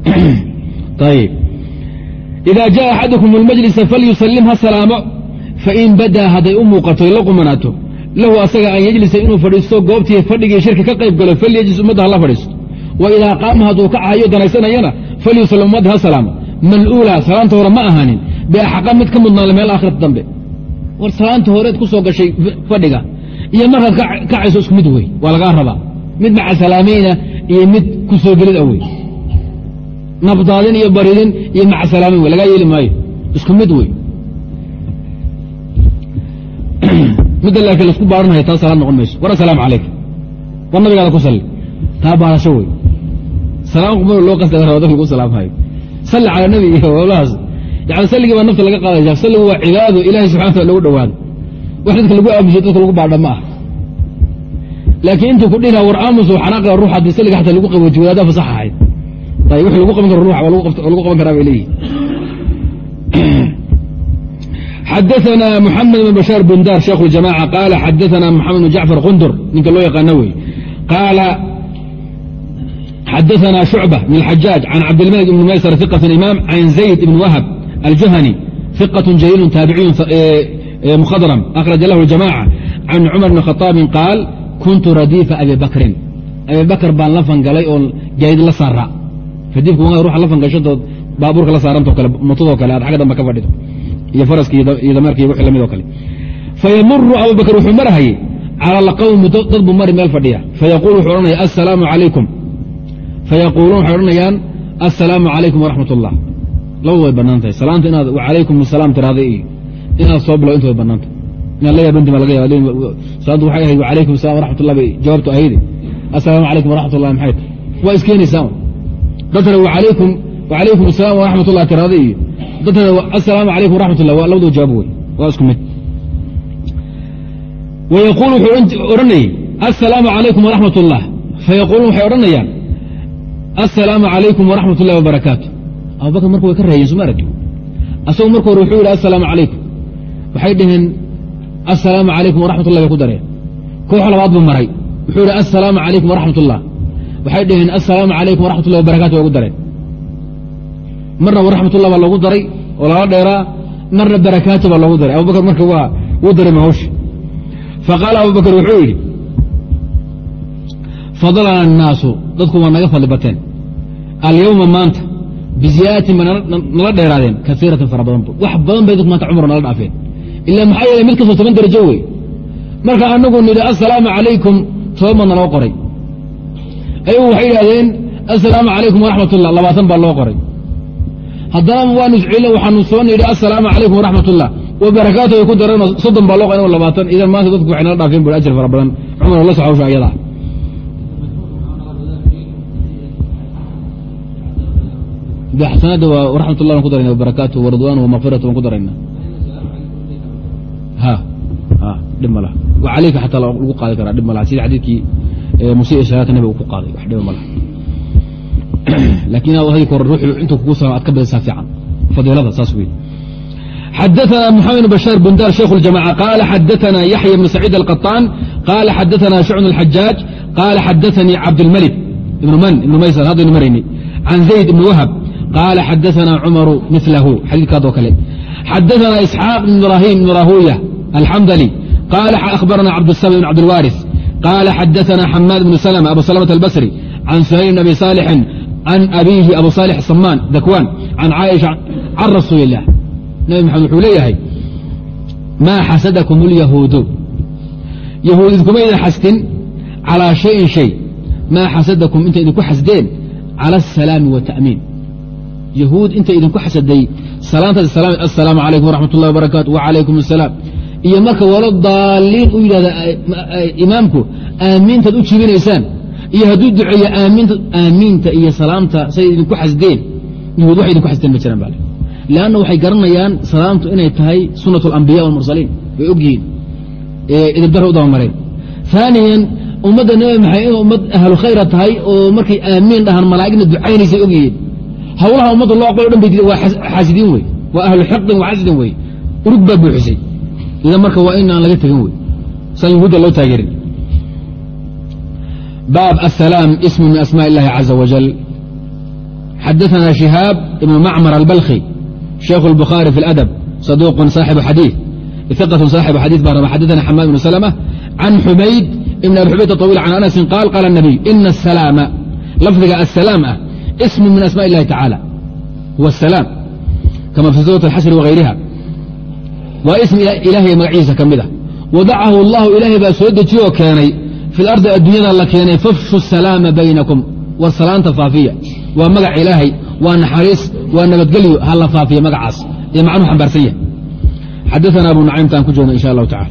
ha salaamo fain badaa hadday u muuqato la lahu asaga an yejlisa inuu fadhiisto goobtii fadhigii shirki ka qayb galo falyejlis ummadda hala fadhiisto. Wa idaa qaama hadduu kacahayo danaysanayana falyusalim ha salaamo mal'uula salaanta hore ma ahaanin. Biaxaqa mid ka mudnaale meel aakhirata dambe. War salaanta horeed ku soo gashay fadhiga. Iyo markaad kacayso isku mid wey waa lagaa rabaa. Mid maca salaamayna iyo mid ku soo gelid a wey. Nabdaadin iyo baridin iyo maca salaamin wey lagaa yeeli maayo. Isku mid wey. Midda laakiin la isku baaranhayo taa salaad noqon mayso. War asalaamu calaykum. War nabigaada ku salli taa baarasho wey. Salaam qumada loo qasda raba lagu salaamhayo salli cala nabi iyo howlahaas yani salligii baa nafta laga qaadaysa salligu waa cibaado ilahay subxana wataala lagu dhowaado wax dadka lagu aamusiyo dadka lagu baadha ma ah laakiin intuu ku dhihi war aamuso xanaaqda ruux haddii salliga xataa lagu qabooji wadaada fasax ahayd ayib wix lagu qaban karo ruux waa lagu qaban karaa bay leeyihi xadaثna mحamed بن bشhاar bundar sheekh الجamاعة qاala xadaثna mحamed بن jacفar qundur ninka loo yaqaano wey qaala xadaثna شhucبة بن الxajاaج can cabdالmلك بن maysr ثiqة imam can زayd بن whb الjuhني ثiqة jaliil taabiciyu mkhadrm أkرaج lah الجamاعة can cmar بن khطاabi qaal kuntu radiifa abi bakrin abi bakr baan la fangalay oo gayd la saara radiifku ruuxa la fangashadood baabuurka la saarantao kale motadoo kale aad xagga dambe ka fadhido iyo faraski iyo dameerka iyo wixii lamid oo kale fayamuru abubakr wuxuu marahayey cala alqawmi dad buu mari meel fadhiya fayaquul wuxuu odhanaya assalaamu calaykum fayaquuluun waxay odhanayaan assalaamu calaykum waraxmat ullah labadu way bannaan tahay salaanta inaad wacalaykum asalaam tiraahday iyo inaad soo bilow inta way bannaan tahay inaad la yaabinti baa laga yaaba salaantu waxay ahayd wacalaykum assalam waraxmat ullah bay jawaabtu ahayde assalaamu calaykum waraxmat ullah maxay tahay waa iskeenaysaa dadkana wacalaykum asalaam waraxmat ullah tiraahday iyo dadkana assalaamu calaykum waraxmat ullah waa labadoo jawaab wey waa isku mid wayaquul wuxuu odhanayey assalaamu calaykum waraxmat ullah fayaquuluun waxay odhanayaan assalaamu calaykum waraxmat ullahi wabarakaatu abubakar marka way ka reeyeen suma aragti asagu marka hore wuxuu yidhi assalaamu calaykum waxay dhaheen assalaamu calaykum waraxmat ullah bay ku dareen. Koox labaad buu maray. Wuxuu yidhi assalaamu calaykum waraxmat ullah waxay dhaheen assalaamu calaykum waraxmat ullahi wabarakatu way gu dareen. Marna waraxmat ullah baa loogu daray oo lala dheeraa marna barakaatu baa loogu daray. Abubakar marka wuu dareema hawsha. Faqaala abubakr wuxuu yidhi fadalana annaasu dadku waa naga fadli bateen alyowma maanta biziyaadatin ba nala dheeraadeen kaiiratan fara badan wax badan bay dadku maanta cumar nala dhaafeen. Ila maxaa yeele mid kastoo toban darajo wey marka anagu nidhi assalaamu calaykum toban baad naloo qoray. Ayagu waxay yidhahdeen assalaamu calaykum waraxmat ullah labaatan baa loo qoray. Haddana waanu iscilin waxaanu soo nidhi assalaamu calaykum waraxmat ullah wabarakaatu way ku dareen soddon baa loo qoray labaatan idan maanta dadku waxay nala dhaafeen bui ajir fara badan. Cumar la ayadaa xasanada waa waraxmat ullah baan ku darayna wabarakaatu waridwan wamakfiratu baan ku darayna ha dhib ma laha wa calayka xataa lagu qaadi karaa dhib ma laha sida xadiidkii musi salaata nabiga uu ku qaaday wax dhiba ma laha laakiin inaad hadi kore ruuxu intuu kugu salaam aad ka badisaa fiican fadiilada saas wey xadaثna mxamed بن bشhاaر bundar shekh الجamاعة qال xadaثna yaحyى بن سacيid القطاn qال xadaثna شhcن الxajاaج qال xadaثnii cabdالmلك ibn mn ibn maysr haddaynu marayni can zayd ibn whb qaala xadaanaa cumaru milahu xadiikaado kale xadaanaa isxaaq bn ibrahim bn rahuya alxamdali qaala ahbaranaa cabdusam bn cabdilwaris qaala xadaanaa xamaad bnu slma abu slmata albasri can suhayl bn abi saalixin can abiihi abu saalix samaan dakwaan can caaisha can rasuuli ilah nabi maxamed wuxuu leeyahay maa xasadakum lyahuudu yahuud idinkuma idin xasdin calaa shayin shay maa xasadakum inta idinku xasdeen cala asalaami wata'miin yahuud intay idinku xasaday. Salaantaas assalaamu calaykum waraxmat ullahi wabarakaatu wacalaykum asalaam. Iyo marka walo daaliin u yidhahda imaamku aamiintaad u jibinaysaan. Iyo hadduu duceeyo aamiinta iyo salaamta say idinku xasdeen. Yahuud waxay idinku xasdeen ma jiraan bale lanna waxay garanayaan salaamtu inay tahay sunat alambiya walmursaliin way og yihiin. Idibdara u dabamareen aaniyan ummadda nabi maxamed in ummad ahlu khayra tahay oo markay aamiin dhahaan malaa'igna ducaynaysay og yihiin hawlaha ummadda loo aqbal o dhan bay waa xaasidiin wey waa ahlu xiqdin wa xasdin wey urug baa buuxisay idan marka waa inaan laga tegin wey saan yahuudda loo taageerin baab asalaam ismu min asmaء اllahi caza wajal xadaثna shihaab ibn macmar albalkhi شhيkh الbخاري في الأdب صدوq صاaxiب xadيiث ثقة صاaxiب xadيث baa raba xadثna xmاad بن سلمة عن xumayd بن abi xumayd الطويل عن أنس qاal qاl النبي إن السلاam lafdiga السلاam ah اسم min أسmاء الlahi taعالى هو السلاam kama في sورة الxasr وغayriha waa ism ilaahay magaciisa ka mida wadacahu الlahu ilaahay baa soo dejiye oo keenay في اlarضi addunyada la keenay fafshu السلاama baynakum war salaanta faafiya waa magac ilaahay waa naxariis waa nabadgelyo ha la faafiya magacaas ee macnuu xambaarsan yahay xadaثna abu nacaym taan ku joogna in sha allahu tacala